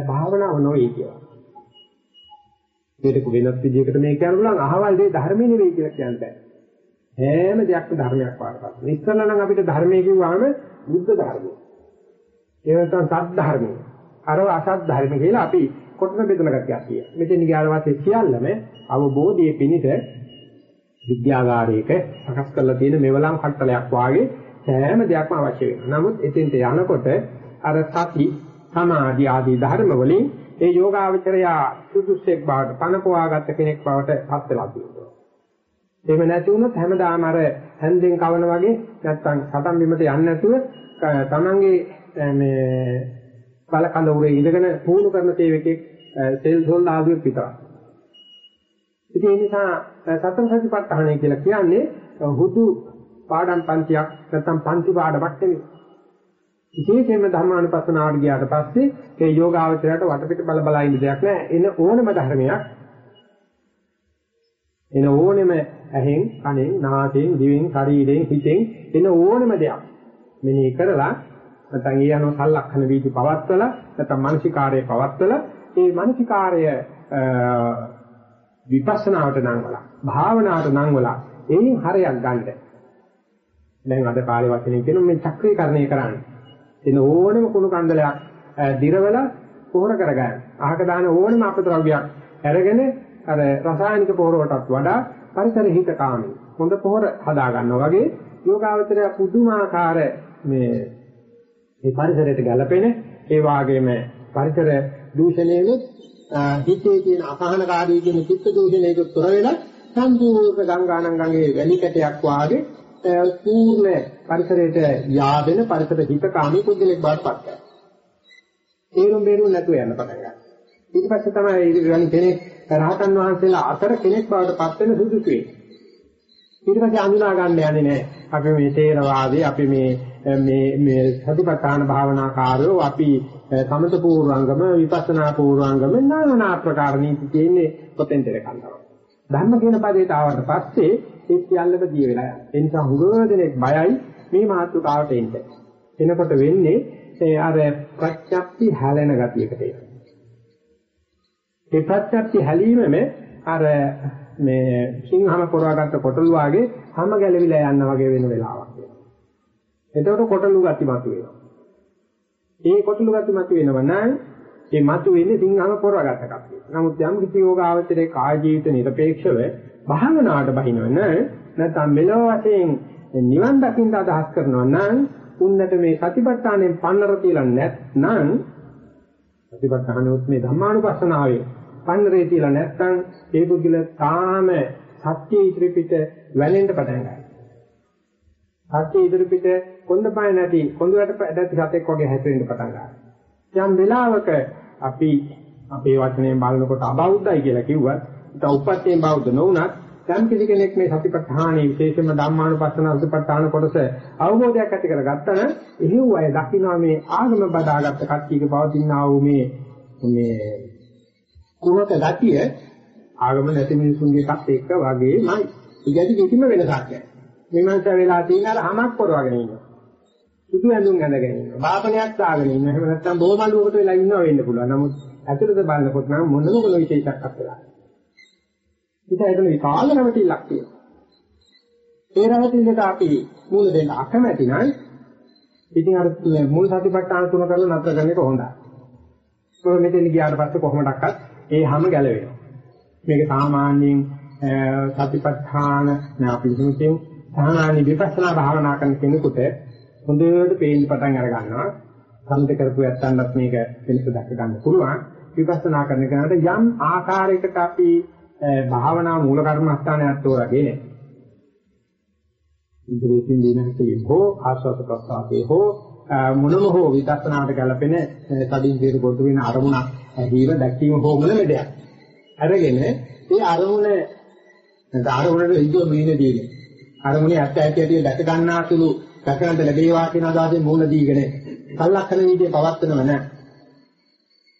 භාවනාව නොවේ කියලා. මේක වෙනත් විදිහකට මේ කියන්න පුළුවන් අහවල් දේ ධර්මයේ නෙවෙයි කියලා කියන්න බෑ. හැම දෙයක්ම ධර්මයක් පාඩපත්. ඉස්සෙල්ලා නම් අපිට ධර්මයේ කිව්වහම බුද්ධ ධර්මය. ඒ නැත්නම් සත්‍ය ධර්මය. අර අසත් ධර්ම කියලා අපි කොටන බෙදන ගතියක් තියෙනවා. මෙතන ගියාට පස්සේ සියල්ලම අවබෝධයේ පිණිස විද්‍යාගාරයක සකස් කරලා තියෙන මෙවලම් කට්ටලයක් වාගේ සෑම දෙයක්ම අවශ්‍ය වෙනවා. නමුත් එතෙන්ට යනකොට අර සති සමාධි ආදී ධර්ම වලින් ඒ යෝගාවචරය සුදුස්සෙක් බවට පණපවාගත්ත කෙනෙක් බවට පත් වෙලා තියෙනවා. එහෙම නැති වුණොත් හැමදාම අර හැන්දෙන් කවන වගේ නැත්තම් සටන් බිමට යන්නේ නැතුව තමන්ගේ මේ බලකඳ උරේ ඉඳගෙන පුහුණු කරන තේවකෙක් සෙල් සොල් ආදිය පිටා. ඉතින් ඒ නිසා සතර සතිපට්ඨානය කියලා කියන්නේ හුදු පාඩම් පන්තියක් නැත්තම් පන්ති පාඩමක් නෙවෙයි. විශේෂයෙන්ම ධර්මානුපස්සනාවට ගියාට පස්සේ ඒ යෝගාවචරයට වටපිට බල බල ඉන්න දෙයක් නෑ. එන ඕනම ධර්මයක් එන ඕනෙම ඇහෙන්, කනෙන්, නාසයෙන්, දිවෙන්, ශරීරයෙන්, හිතෙන් එන ඕනෙම දෙයක් මෙනෙහි කරලා නැත්නම් ඒ අනුව සලක්ෂණ වීදි පවත්වලා නැත්නම් මානසිකාර්යය පවත්වලා ඒ මානසිකාර්ය විපස්සනාවට නංවලා භාවනාවට නංවලා එයින් හරයක් ගන්න. දැන් අද කාලේ වචනේ කියන මේ චක්‍රීකරණය කරන්නේ. එන ඕනෙම කුණු කන්දලයක් දිරවලා පොහොර කරගන්න. අහක දාන ඕනෙම අපද්‍රව්‍යයක් අරගෙන අර රසායනික පොහොරවටත් වඩා පරිසර හිතකාමී හොඳ පොහොර හදා ගන්නවා වගේ යෝගාවචරය පුදුමාකාර මේ මේ පරිසරයට ගැළපෙන ඒ වාගේම පරිසර දූෂණයෙත් හිතේ තියෙන අසහනකාරී කියන චිත්ත දූෂණයක තොර වෙලා සම්පූර්ණ ගංගානම් ගඟේ වැලි කැටයක් වාගේ පූර්ණ පරිසරයට යාදෙන පරිසර හිතකාමී පුද්ගලෙක් බවට පත් කරනවා. ඒරුම් බේරුම් නැතුව යන්න පටන් ගන්නවා. ඊට පස්සේ තමයි වෙන කෙනෙක් රහතන් වහන්සේලා අතර කෙනෙක් බවට පත් වෙන සුදුසු වෙන්නේ. ඊට පස්සේ අඳුනා ගන්න යන්නේ නැහැ. අපි මේ තේරවාදී අපි මේ මේ මේ සතිපට්ඨාන භාවනාකාරයෝ අපි සමත පූර්වංගම විපස්සනා පූර්වංගම নানা ආකාර නීති තියෙන්නේ පොතෙන් දෙර කන්නවා. ධර්ම කියන පදේට ආවට පස්සේ ඒ සියල්ලම දිය වෙලා යනවා. ඒ නිසා හුඟ දෙනෙක් බයයි මේ මාතෘකාවට එන්න. එනකොට වෙන්නේ ඒ අර ප්‍රත්‍යක්ෂි හැලෙන ගතියකට එනවා. ඒ ප්‍රත්‍යක්ෂි හැලීමම අර මේ සිංහම පොරවාගත්ත කොටළු වාගේ හැම ගැලවිලා යන්න වගේ වෙන වෙලාවක් එනවා. එතකොට කොටළු ගති මතුවෙනවා. ඒ කොටළු ගති මතුවෙනවා නම් ඒ මතුවෙන්නේ සිංහම පොරවාගත්ත කප්පේ. නමුත් යම් කිසි යෝගාවචරයේ කාය ජීවිත නිර්පේක්ෂව භාවනාවට බහිනව නැත්නම් මෙලොව වශයෙන් නිවන් දකින්න අදහස් කරනවා නම් උන්නට මේ සතිපට්ඨානෙන් පන්නර තියලා නැත්නම් සතිපට්ඨානොත් මේ ධම්මානුපස්සනාවේ පන්නරේ තියලා නැත්නම් ඒ පුද්ගල තාම සත්‍ය ඉදිරි පිට වැළෙන්න පටන් ගන්නවා. සත්‍ය ඉදිරි පිට කොන්දපය නැති කොඳුරට ඇදති සතෙක් වගේ හැසිරෙන්න පටන් ගන්නවා. යම් වෙලාවක අපි අපේ වචනයෙන් බලනකොට අබෞද්ධයි කියලා කිව්වත් ඒක උපත්යෙන් බෞද්ධ නොවුනත් යම් කිසි කෙනෙක් මේ සතිපට්ඨානයේ විශේෂයෙන්ම ධම්මානුපස්සන සතිපට්ඨාන කොටස අවබෝධයක් ඇති කරගත්තා නම් එහෙව් අය දකින්නවා මේ ආගම බදාගත්ත කට්ටියක පවතිනා වූ මේ මේ කුණක ගතිය ආගම නැති මිනිසුන්ගේ එකත් එක්ක වගේමයි. ඉතින් කිසිම වෙනසක් නැහැ. මේ මනස වෙලා තියෙන අර හමක් පොරවගෙන ඉන්නවා. සුදු ඇඳුම් ඇඳගෙන ඉන්නවා. බාපණයක් දාගෙන ඉන්නවා. එහෙම නැත්නම් බොමලුවකට වෙලා ඉන්නව වෙන්න පුළුවන්. නමුත් ඇතුළත බලනකොට නම් මොනම මොන විශේෂයක් අත්දලා. ඉතින් ඒකේ විකාල රැවටිල්ලක් තියෙනවා. ඒ රැවටිල්ලට අපි මූල දෙන්න අකමැති නම් ඉතින් අර මුල් සතිපට්ඨාන තුන කරලා නතර කරන එක හොඳයි. මොකද මෙතන ගියාට පස්සේ කොහොමඩක්වත් ඒ හැම ගැලවෙනවා. මේක සාමාන්‍යයෙන් සතිපට්ඨාන අපි හිතමු සාමාන්‍ය විපස්සනා භාවනා කරන කෙනෙකුට හොඳට පේන්න පටන් අර ගන්නවා. සම්පත කරපු යත්තන්වත් මේක වෙනස දැක ගන්න පුළුවන්. විපස්සනා කරන කෙනාට යම් ආකාරයකට අපි භාවනා මූල කර්මස්ථානයක් තෝරාගෙන ඉදිරියෙන් දින හිතේ හෝ ආස්වාද ප්‍රසආතේ හෝ මොනම හෝ විදර්ශනාවට ගැලපෙන තදින් දේරු පොදු වෙන අරමුණක් ඇහිව දැක්වීම හෝ මොන මෙදයක්. අරගෙන ඒ අරමුණ අරමුණට ඉදුව මේන දීනේ. අරමුණේ ඇත්ත ඇති ඇති දැක ගන්නාසුළු දැකනට ලැබේවා කියන අදහසෙන් මූණ දීගෙන සල්ලක්ෂණ විදිය පවත්වනව නැහැ.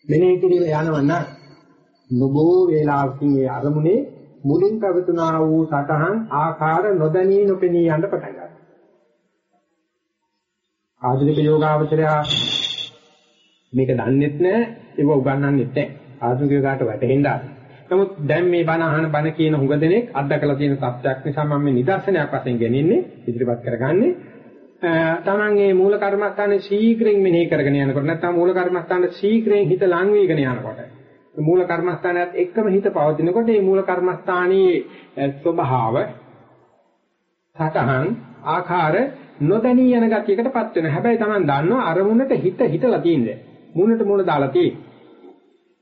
මෙනෙහි කිරීම යනව නැහැ. නොබෝ වේලාවකින් ඒ අරමුණේ මුලින් පැවතුනා වූ සතහන් ආකාර නොදැනී නොපෙනී යන්න පටන් ගන්නවා. ආධුනික යෝගාවචරය මේක දන්නෙත් නැහැ ඒව උගන්වන්නෙත් නැහැ ආධුනික යෝගාට වැටෙන්න නමුත් දැන් මේ බණ අහන බණ කියන හුඟ දෙනෙක් අත්දකලා තියෙන තත්ත්වයක් නිසා මම මේ නිදර්ශනයක් වශයෙන් ගෙනින්නේ ඉදිරිපත් කරගන්නේ තමන්ගේ මූල කර්මස්ථානේ ශීඝ්‍රයෙන් මෙනෙහි කරගෙන යනකොට නැත්නම් මූල කර්මස්ථානේ ශීඝ්‍රයෙන් හිත ලං වීගෙන යනකොට මූල කර්මස්ථානයත් එක්කම හිත පවතිනකොට මේ මූල කර්මස්ථානයේ ස්වභාව සතහන් ආකාර නොදැනී යන ගතියකටපත් වෙනවා. හැබැයි Taman දන්නවා අරමුණට හිත හිතලා තියෙන්නේ. මූණට මූණ දාලා තියෙන්නේ.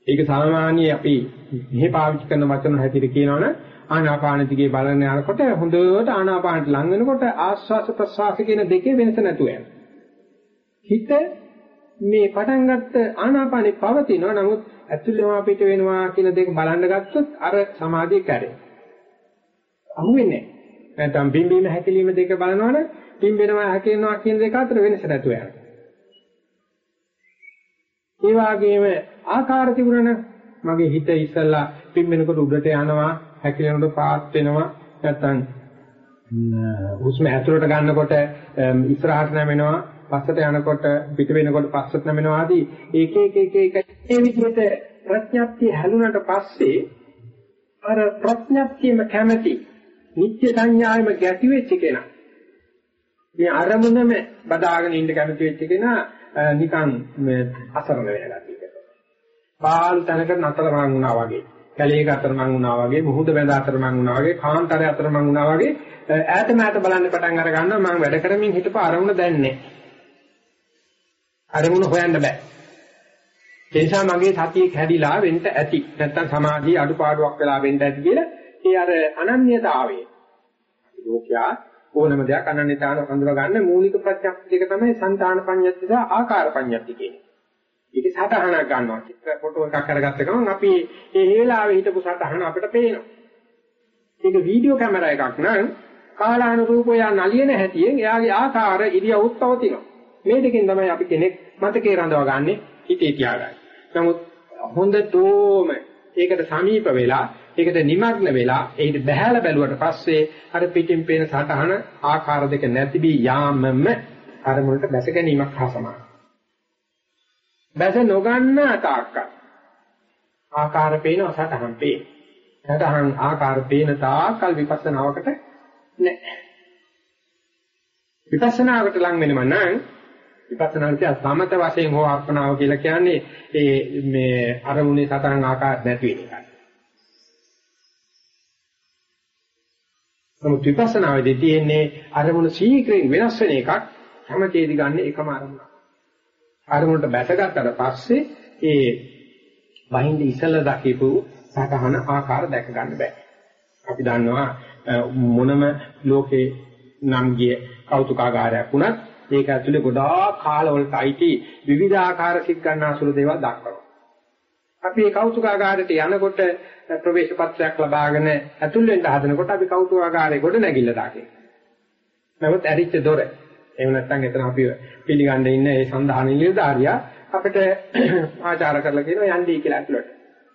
ඒක සාමාන්‍ය අපි මෙහි පාවිච්චි කරන වචන හැටියට කියනවනේ ආනාපාන දිගේ බලන යනකොට හොඳට ආනාපානට ලං වෙනකොට ආස්වාස ප්‍රස්වාස කියන දෙකේ වෙනස නැතුව යනවා. හිත මේ පටන් ගත්ත ආනාපානේ පවතිනවා නමුත් ඇතුළේම පිට වෙනවා කියන දෙක බලන්න ගත්තොත් අර සමාධිය කැඩේ. අහුවෙන්නේ නැහැ. නැත්නම් බිම්බීම හැකිලිම දෙක බලනවනේ බිම්බෙනවා හැකිලෙනවා කියන දෙක අතර වෙනස නැතුව යනවා. ඒ වගේම ආකාර තිබුණන මගේ හිත ඉස්සල්ලා පිම්බෙනකොට උඩට යනවා හැකිලෙනකොට පාත් වෙනවා නැත්නම් හුස්ම ඇතුළට ගන්නකොට ඉස්සරහට නැමෙනවා පස්සට යනකොට පිට වෙනකොට පස්සට නැමෙනවා ආදී එක එක එක එක ඒ විදිහට ප්‍රඥප්තිය හැලුණට පස්සේ අර ප්‍රඥප්තියම කැමැති නිත්‍ය සංඥාවෙම ගැටි වෙච්ච කෙනා මේ අරමුණම බදාගෙන ඉන්න කැමති වෙච්ච කෙනා නිකන් අසරණ වෙන ගතියකට. බාල් තැනකට නතරමං වුණා වගේ. කැලේක අතරමං වුණා වගේ, මුහුද බැඳ අතරමං වුණා වගේ, කාන්තරය අතරමං වුණා වගේ ඈත මෑත බලන්න පටන් අර ගන්නවා මම වැඩ කරමින් හිටපු අරමුණ දැන්නේ. අරමුණ හොයන්න බෑ. ඒ නිසා මගේ සතිය කැඩිලා වෙන්න ඇති. නැත්තම් සමාධිය අඩුපාඩුවක් වෙලා වෙන්න ඇති කියලා ඒ අර අනන්‍යතාවය. ලෝකයා ඕනම දෙයක් අනන්‍යතාවන හඳුනා ගන්න මූලික ප්‍රත්‍යක්ෂ දෙක තමයි సంతాන පඤ්ඤත්ති සහ ආකාර පඤ්ඤත්ති කියන්නේ. ඒක සටහනක් ගන්නවා. චිත්‍ර ෆොටෝ එකක් අරගත්ත ගමන් අපි මේ හේලාවේ හිටපු සටහන අපිට පේනවා. ඒක වීඩියෝ කැමරා එකක් නම් කාලානුරූපව යා නලියන හැටියෙන් එයාගේ ආකාර ඉරියව්ත් පවතිනවා. මේ දෙකෙන් තමයි අපි කෙනෙක් මතකේ රඳව ගන්නෙ හිතේ තියාගන්නේ. නමුත් හොඳටම ඒකට සමීප වෙලා ඒකට নিমগ্ন වෙලා ඒකට බහැලා බැලුවට පස්සේ අර පිටින් පේන සටහන ආකාර දෙක නැතිවි යාමම අරමුණට බැස ගැනීමක් හා සමානයි. බැස නොගන්න තාක්ක ආකාර පේනවා සටහන් පේන. සටහන් ආකාර පේන තාක්කල් විපස්සනාවකට නැහැ. විපස්සනාවට ලං වෙනම නම් විපස්සනාවට සමත වශයෙන් හෝ අර්පණාව කියලා කියන්නේ ඒ මේ අරමුණේ සතන් ආකාර නැති වෙන එකයි. නමුත් විපස්සනාවේදී තියෙන්නේ අරමුණ ශීඝ්‍රයෙන් වෙනස් වෙන එකක් හැමතේදී ගන්න එකම අරමුණ. අරමුණට බැසගත්තට පස්සේ ඒ වහින්ද ඉසල දකිපු සතහන ආකාර දැක ගන්න බෑ. අපි දන්නවා මොනම ලෝකේ නම් ගිය කෞතුකාගාරයක් වුණත් ඒක ඇතුලේ ගොඩාක් කාලවලට අයිති විවිධාකාර සිත් ගන්නාසුළු දේවල් දක්වනවා. අපි ඒ කෞතුකාගාරයට යනකොට ප්‍රවේශ පත්‍රයක් ලබාගෙන ඇතුල් වෙන්න හදනකොට අපි කෞතුකාගාරයේ ගොඩ නැගිල්ල දාගෙන. නමුත් ඇරිච්ච දොර. එහෙම නැත්නම් එතන අපි පිළිගන්න ඉන්න ඒ සඳහන් නිලධාරියා අපිට ආචාර කරලා කියනවා යන්නයි කියලා ඇතුළට.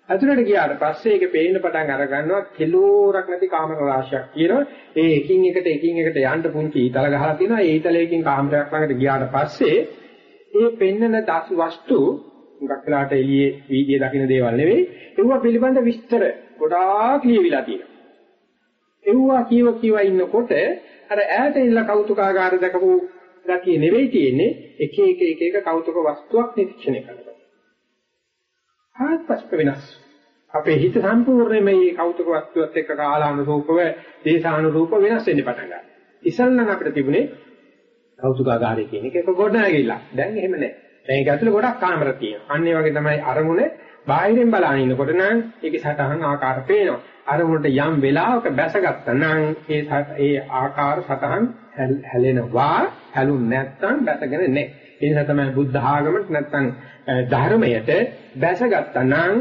ඇතුළට ගියාට පස්සේ ඒක පේන්න පටන් අර ගන්නවා කිලෝරක් නැති කාමර රාශියක් කියනවා. ඒ එකින් එකට එකින් එකට යන්න පුංචි ඊතල ගහලා තියෙනවා. ඒ ඊතලයකින් කාමරයක් ළඟට ගියාට පස්සේ ඒ පෙන්නන දස් වස්තු හුඟක් වෙලාට එළියේ වීදියේ දකින්න දේවල් නෙවෙයි. ඒවා පිළිබඳ විස්තර ගොඩාක් ලියවිලා තියෙනවා. ඒවා කියව කියව ඉන්නකොට අර ඈත ඉන්න කෞතුකාගාර දකපු ගතිය නෙවෙයි තියෙන්නේ එක එක එක එක කෞතුක වස්තුවක් නිරීක්ෂණය කරනවා. ආත්පස්ක වෙනස්. අපේ හිත සම්පූර්ණයෙන්ම මේ කෞතුක වස්තුවත් එක්ක කාලානුරූපව, දේශානුරූපව වෙනස් වෙන්න පටන් ගන්නවා. ඉස්සල්ලා අපිට තිබුණේ කෞතුකාගාරය කියන එක එක ගොඩ නැගිලා. දැන් එහෙම නැහැ. දැන් ඒක ඇතුලේ ගොඩක් කාමර තියෙනවා. අන්න ඒ වගේ තමයි අරමුණ බාහිරින් බලන ඉන්නකොට නම් ඒකේ සටහන් ආකාර පේනවා. අරමුණට යම් වෙලාවක බැසගත්තා නම් ඒ ඒ ආකාර සටහන් හැලෙනවා. හැලුන් නැත්නම් බැසගෙන නැහැ. ඒ නිසා තමයි බුද්ධ ආගමට නැත්නම් ධර්මයට බැසගත්තා නම්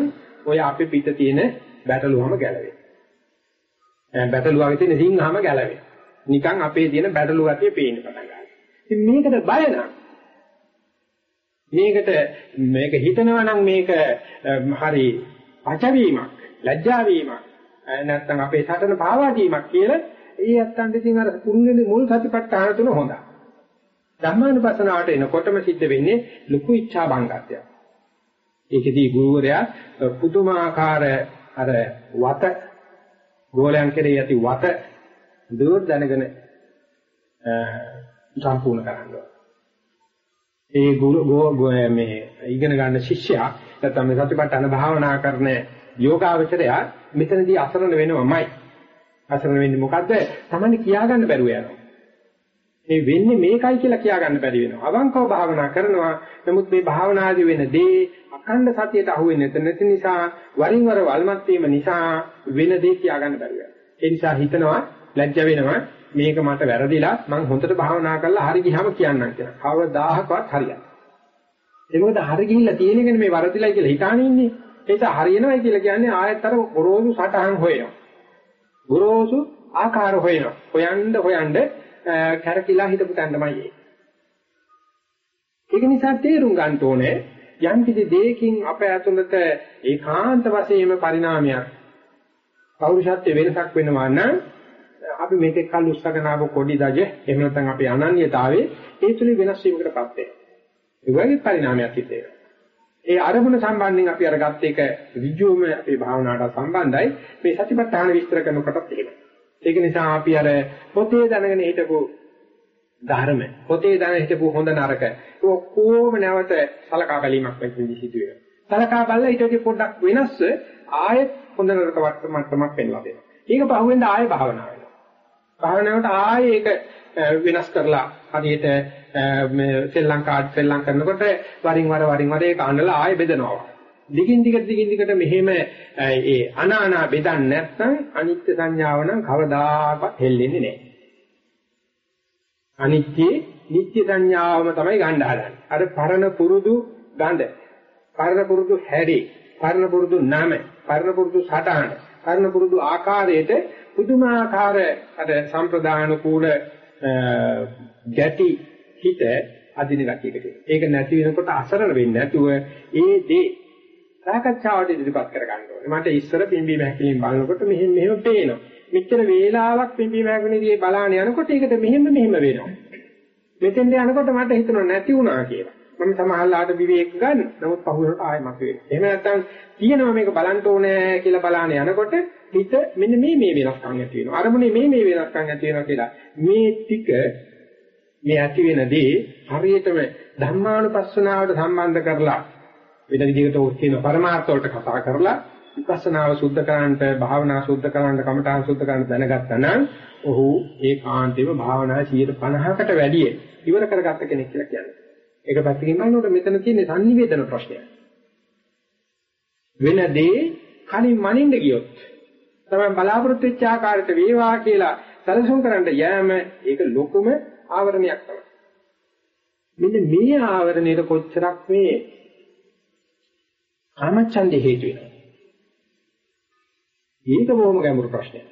ඔය අපේ පිට තියෙන බැටළුවම ගැලවේ. බැටළුවාගේ තියෙන සිංහම ගැලවේ. නිකන් අපේ තියෙන බැටළුව ගතිය පේන්න පටන් ගන්නවා. ඉතින් මේකට බය නම් මේකට මේක හිතනවා නම් මේක හරි පචවීමක් ලැජ්ජා වීමක් නැත්නම් අපේ සටන පාවා දීමක් කියලා ඒ අත්තන්ට ඉතින් අර කුරුල්ලේ මුල් සතිපට්ඨාන තුන හොඳයි. ධර්මානුපස්සනාවට එනකොටම සිද්ධ වෙන්නේ ලොකු ඉච්ඡා බංගත්වයක්. ඒකෙදී ගුරුවරයා පුදුමාකාර අර වත ගෝලයන් කෙරෙහි ඇති වත දුර දැනගෙන සම්පූර්ණ කරන්න ඕන. ඒ ගුරු මේ ඉගෙන ගන්න ශිෂ්‍යයා නැත්නම් මේ සතිපට්ඨාන භාවනා කරන යෝගාවචරයා මෙතනදී අසරණ වෙනවමයි. අසරණ වෙන්නේ මොකද්ද? Tamanne කියාගන්න බැරුව යනවා. මේ වෙන්නේ මේකයි කියලා කියාගන්න බැරි වෙනවා. අවංකව භාවනා කරනවා. නමුත් මේ භාවනාදී වෙන දේ අඛණ්ඩ සතියට අහු වෙන්නේ නැති නිසා වරින් වර වල්මත් වීම නිසා වෙන දේ කියාගන්න බැරි වෙනවා. ඒ නිසා හිතනවා ලැජ්ජ වෙනවා මේක මට වැරදිලා මං හොඳට භාවනා කරලා හරි ගියාම කියන්නම් කියලා. කවදාහකවත් හරියන්නේ. ඒ මොකද හරි ගිහිල්ලා තියෙන එකනේ මේ වරදිලා කියලා හිතාන ඉන්නේ. ඒක හරියනවයි කියලා කියන්නේ ආයෙත් අර ගොරෝසු සටහන් හොයනවා. ගොරෝසු ආකාර හොයනවා. හොයන්න හොයන්න කැරකිලා හිටපු තැනමයි ඒ. ඒක නිසා තේරුම් ගන්න ඕනේ යම් කිසි දෙයකින් අප ඇතුළත ඒකාන්ත වශයෙන්ම පරිණාමයක් පෞරුෂත්වයේ වෙනසක් වෙනවා නම් අපි මේකෙක් කල් උස්සගෙන ආව කොඩි දජ එහෙම නැත්නම් අපේ අනන්‍යතාවයේ ඒ තුලින් වෙනස් වීමකටපත් වෙනවා. ඒ වගේ පරිණාමයක් හිතේ. ඒ අරමුණ සම්බන්ධයෙන් අපි අරගත්ත එක ඍජුවම අපේ භාවනාවට සම්බන්ධයි. මේ සතිපට්ඨාන විස්තර කරනකොටත් එහෙම. ඒක නිසා අපි අර පොතේ දැනගෙන හිටපු ධර්ම පොතේ දැන හිටපු හොඳ නරක ඔක්කොම නැවත සලකා බැලීමක් වෙන්න සිදුවේ. සලකා බලලා ඊට වඩා පොඩ්ඩක් වෙනස්ව ආයෙත් හොඳ නරක මට්ටමක් පෙන්වා දෙනවා. ඒක පහුවෙන්ද ආයෙ භාවනා වෙනවා. භාවනාවට ආයෙ ඒක වෙනස් කරලා හරියට මේ ශ්‍රී ලංකාවට ශ්‍රී ලංකා කරනකොට වරින් වර වරින් වර ඒක අඬලා ආයෙ බෙදනවා. දිගින් දිගට දිගින් දිගට මෙහෙම ඒ අනානා බෙදන්නේ නැත්නම් අනිත්‍ය සංඥාව නම් කවදාකවත් හෙල්ලෙන්නේ නැහැ. අනිත්‍ය නිත්‍ය සංඥාවම තමයි ගන්න හදන්නේ. අර පරණ පුරුදු ගඳ, පරණ පුරුදු හැඩේ, පරණ පුරුදු නම, පරණ පුරුදු සටහන, පරණ පුරුදු ආකාරයට පුදුමාකාර අර සම්ප්‍රදාන කූල ගැටි හිත අදින ගතියකට. ඒක නැති වෙනකොට අසරණ වෙන්නේ නැතුව ඒ දේ සාකච්ඡාවට ඉදිරිපත් කර ගන්න ඕනේ. මට ඉස්සර පිම්බීම හැකිලින් බලනකොට මෙහෙම මෙහෙම පේනවා. මෙච්චර වේලාවක් පිම්බීම හැකිලිදී බලාන යනකොට ඒකට මෙහෙම මෙහෙම වෙනවා. මෙතෙන්ද යනකොට මට හිතෙනවා නැති වුණා කියලා. මම සමහරලාට විවේක ගන්න. නමුත් පහුවෙනකොට ආයෙ මත වෙනවා. එහෙම නැත්නම් කියනවා මේක බලන්න ඕනේ කියලා බලාන යනකොට හිත මෙන්න මේ මේ වෙනස්කම් ඇති වෙනවා. අරමුණේ මේ මේ වෙනස්කම් ඇති වෙනවා කියලා. මේ ටික මේ ඇති වෙන දේ හරියටම ධර්මානුපස්සනාවට සම්බන්ධ කරලා වෙන විදිහකට ඔය කියන පරමාර්ථ වලට කතා කරලා විපස්සනාව සුද්ධ කරන්නට භාවනා සුද්ධ කරන්නට කමඨාන් සුද්ධ කරන්න දැනගත්තා නම් ඔහු ඒකාන්තේම භාවනා 50කට වැඩිය ඉවර කරගත්ත කෙනෙක් කියලා කියන්නේ. ඒක පැත්තකින් බලනකොට මෙතන තියෙන sannivedana ප්‍රශ්නය. වෙන දේ කලින් මනින්න ගියොත් තමයි බලාපොරොත්තු වෙච්ච ආකාරයට වේවා කියලා සැලසුම් කරන්න යෑම ඒක ලොකුම ආවරණයක් තමයි. මෙන්න මේ ආවරණයට කොච්චරක් මේ කාමච්ඡන්දේ හේතු වෙනවා. ඒක බොහොම ගැඹුරු ප්‍රශ්නයක්.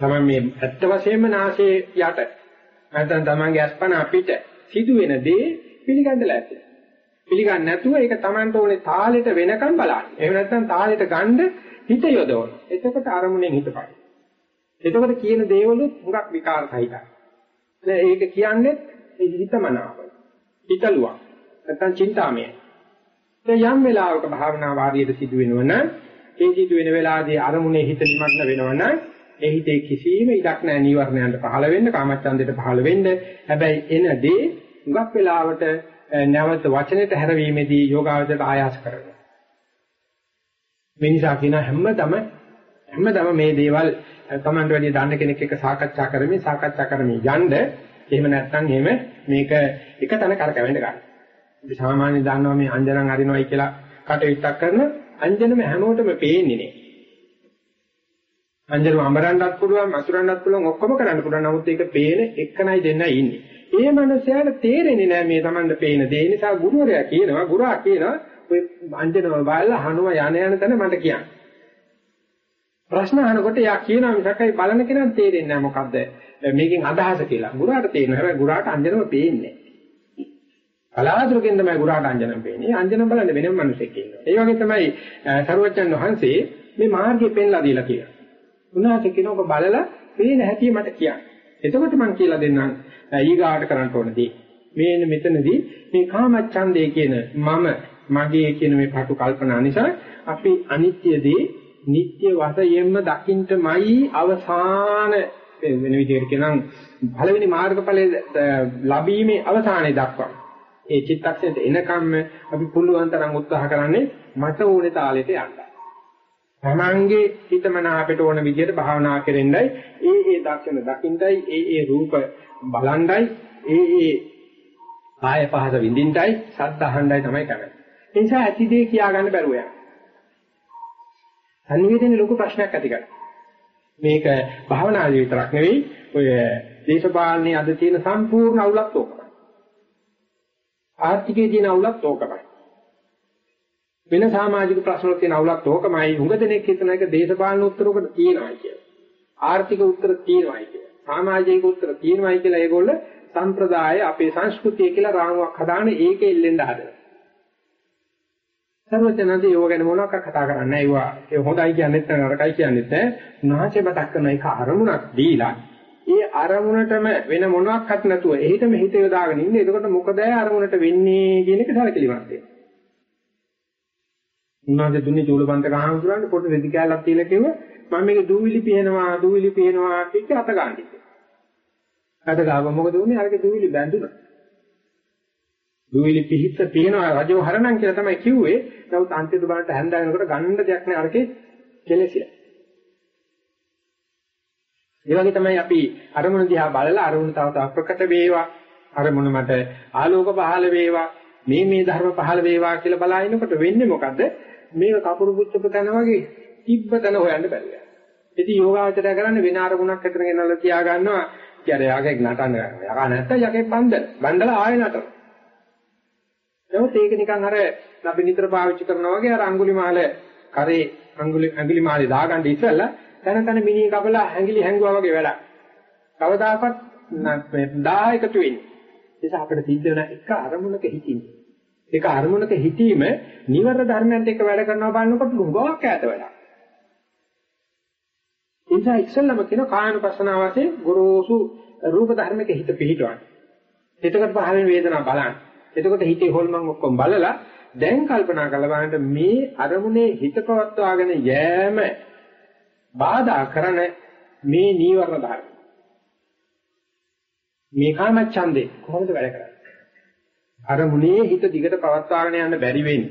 තමයි මේ ඇත්ත වශයෙන්ම නාසයේ යට නැත්නම් තමන්ගේ අස්පන අපිට සිදුවෙන දේ පිළිගන්න ලෑස්ති. පිළිගන්නේ නැතුව ඒක තමන්ට ඕනේ තාලෙට වෙනකම් බලන්න. එහෙම නැත්නම් තාලෙට ගන්න හිත යොදවන. එතකොට අරමුණෙන් හිතපයි. එතකොට කියන දේවලුත් හුඟක් විකාර සහිතයි. ඒක කියන්නේ හිතමනාපයි. හිතලුවක්. නැත්නම් චින්තාමයයි. යම් වෙලාවක භාවනා වාරියට සිදු වෙනවනම් ඒ සිදු වෙන වෙලාවේදී අරමුණේ හිත නිමග්න වෙනවනම් ඒ හිතේ කිසිම ඉඩක් නැහැ නීවරණයන්ට පහළ වෙන්න කාමච්ඡන්දයට පහළ වෙන්න හැබැයි එන දේ හුඟක් වෙලාවට නැවත වචනෙට හැරවීමේදී යෝගාවචරයට ආයාස කරනවා මේ නිසා කියන හැමදම හැමදම මේ දේවල් තමන්ට වැඩි දන්න කෙනෙක් එක්ක සාකච්ඡා කරමින් සාකච්ඡා කරමින් යන්න එහෙම නැත්නම් එහෙම මේක එක තැන කරකැවෙන්න ගන්න අපි සාමාන්‍යයෙන් දන්නවා මේ අංජනන් අරිනවයි කියලා කටයුත්තක් කරන අංජනම හැමෝටම පේන්නේ නේ. අංජනම අමරන්නත් පුළුවන්, මතුරන්නත් පුළුවන් ඔක්කොම කරන්න පුළුවන්. නමුත් ඒක පේන එකනයි දෙන්නයි ඉන්නේ. ඒ මනුස්සයාට තේරෙන්නේ නැහැ මේ Tamanda පේන දේ. ඒ නිසා ගුරුවරයා කියනවා, ගුරා කියනවා ඔය අංජනම බලලා හනුව යන යන තැන මට කියන්න. ප්‍රශ්න අහනකොට යා කියනවා මිසකයි බලන කෙනාට තේරෙන්නේ නැහැ මොකද්ද මේකෙන් අදහස කියලා. ගුරාට තේරෙනවා. හැබැයි ගුරාට අංජනම පේන්නේ නැහැ. කලාතුරකින් තමයි ගුරාට අංජනම් පේන්නේ. අංජනම් බලන්න වෙනම මිනිසෙක් ඉන්නවා. ඒ වගේ තමයි සරුවච්චන් වහන්සේ මේ මාර්ගය පෙන්ලා දීලා කියලා. උන්වහන්සේ කියන ඔබ බලලා පේන හැටි මට කියන්න. එතකොට මම කියලා දෙන්නම් ඊගාට කරන්න ඕනදී. මේ මෙතනදී මේ කාමච්ඡන්දේ කියන මම මගේ කියන මේ පාටු කල්පනා නිසා අපි අනිත්‍යදී නিত্য වශයෙන්ම දකින්නමයි අවසාන වෙන විදිහට කියනනම් පළවෙනි මාර්ගඵලයේ ලැබීමේ අවසානයේ දක්වා ඒ චිත්තක්ෂණයට එනකම්ම අපි පුළුවන් තරම් උත්සාහ කරන්නේ මට ඕනේ තාලෙට යන්න. තමන්ගේ හිතමන අපිට ඕන විදිහට භාවනා කරෙන්නයි ඒ ඒ දක්ෂණ දකින්නයි ඒ ඒ රූප බලණ්ඩයි ඒ ඒ ආය පහස විඳින්නයි සද්ද අහන්නයි තමයි කරන්නේ. ඒ නිසා ඇතිදේ කියා ගන්න බැරුව යනවා. සංවේදනයේ ලොකු ප්‍රශ්නයක් ඇති කරගන්න. මේක භාවනාදී විතරක් නෙවෙයි ඔය දේශපාලනයේ අද තියෙන සම්පූර්ණ අවුලක් ඕකයි. ආර්ථිකයේ තියෙන අවුලක් ඕකයි. වෙන සමාජික ප්‍රශ්න වල තියෙන අවුලක් ඕකමයි. හුඟ දෙනෙක් හිතන එක දේශපාලන උත්තරයකට තියෙනවා කියලා. ආර්ථික උත්තර තියෙනවායි කියලා. සමාජික උත්තර තියෙනවායි කියලා ඒගොල්ල සම්ප්‍රදාය අපේ සංස්කෘතිය කියලා රාමුවක් හදාන ඒකෙ එල්ලෙන්න හදනවා. සර්වඥාන්සේ යෝග ගැන මොනවක් කතා කරන්නේ නැහැ. ඒවා ඒ හොඳයි කියන්නේත් නැහැ නරකයි කියන්නේත් නැහැ. උන්වහන්සේ මතක් කරන එක අරමුණක් දීලා ඒ අරමුණටම වෙන මොනවත් නැතුව එහෙටම හිත යොදාගෙන ඉන්නේ. එතකොට මොකද අරමුණට වෙන්නේ කියන එක සැලකිලිමත් වෙනවා. උන්වහන්සේ දුන්නේ චූලපන්ත කහඳුරන්නේ පොඩි රෙදි කෑල්ලක් තියලා කිව්ව මම මේක දූවිලි පිහනවා දූවිලි පිහනවා කිච්ච අත ගන්න කිව්වා. අත ගාව මොකද උනේ? අරක දූවිලි බැඳුණා. දූවිලි පිහිට පිහනවා රජව හරණම් කියලා තමයි කිව්වේ. නමුත් අන්තිම බලට හැන්දගෙනකොට ගන්න දෙයක් නෑ අරකේ කෙලෙසිලා. ඒ වගේ තමයි අපි අරමුණ දිහා බලලා අරමුණ තව තව ප්‍රකට වේවා අරමුණ මට ආලෝක පහළ වේවා මේ මේ ධර්ම පහළ වේවා කියලා බලාිනකොට වෙන්නේ මොකද මේක කපුරු පුච්චපු තැන වගේ තිබ්බ තැන හොයන්න බැරි වෙනවා. ඉතින් යෝගාචරය කරන්නේ වෙන අරමුණක් අතර ගෙනල්ලා තියා ගන්නවා. කියන්නේ යකෙක් නටන්න ගන්නවා. යකා නැත්තම් යකෙක් බන්දන. බන්දලා ආයෙ නටන. නමුත් ඒක නිකන් අර අපි නිතර පාවිච්චි කරනවා වගේ අර අඟුලිමාල කරේ අඟුලි අඟුලිමාලේ දාගන්න ඉස්සෙල්ලා තන තන මිනි කපලා ඇඟිලි හැංගුවා වගේ වැඩක්. කවදාකවත් මේ 10 එකතු වෙන්නේ. ඒක අපිට සිද්ධ වෙන එක අරමුණක හිතින්. ඒක අරමුණක හිතීම නිවර ධර්මයන්ට එක වැඩ කරනවා බලනකොට ලුඟාවක් ඈත වැඩක්. ඒ නිසා ඉස්සෙල්ලම කියන කායනුපස්සනාව වශයෙන් ගොරෝසු රූප ධර්මයක හිත පිහිටවන්න. එතකොට පහළ වේදනාව බලන්න. එතකොට හිතේ හොල්මන් ඔක්කොම බලලා දැන් කල්පනා කරලා බලන්න මේ අරමුණේ හිත පවත්වාගෙන යෑම බාධා කරන මේ නීවරණ ධර්ම. මේ කාමච්ඡන්දේ කොහොමද වැඩ කරන්නේ? අරමුණේ හිත දිගට පවත්වාගෙන යන්න බැරි වෙන්න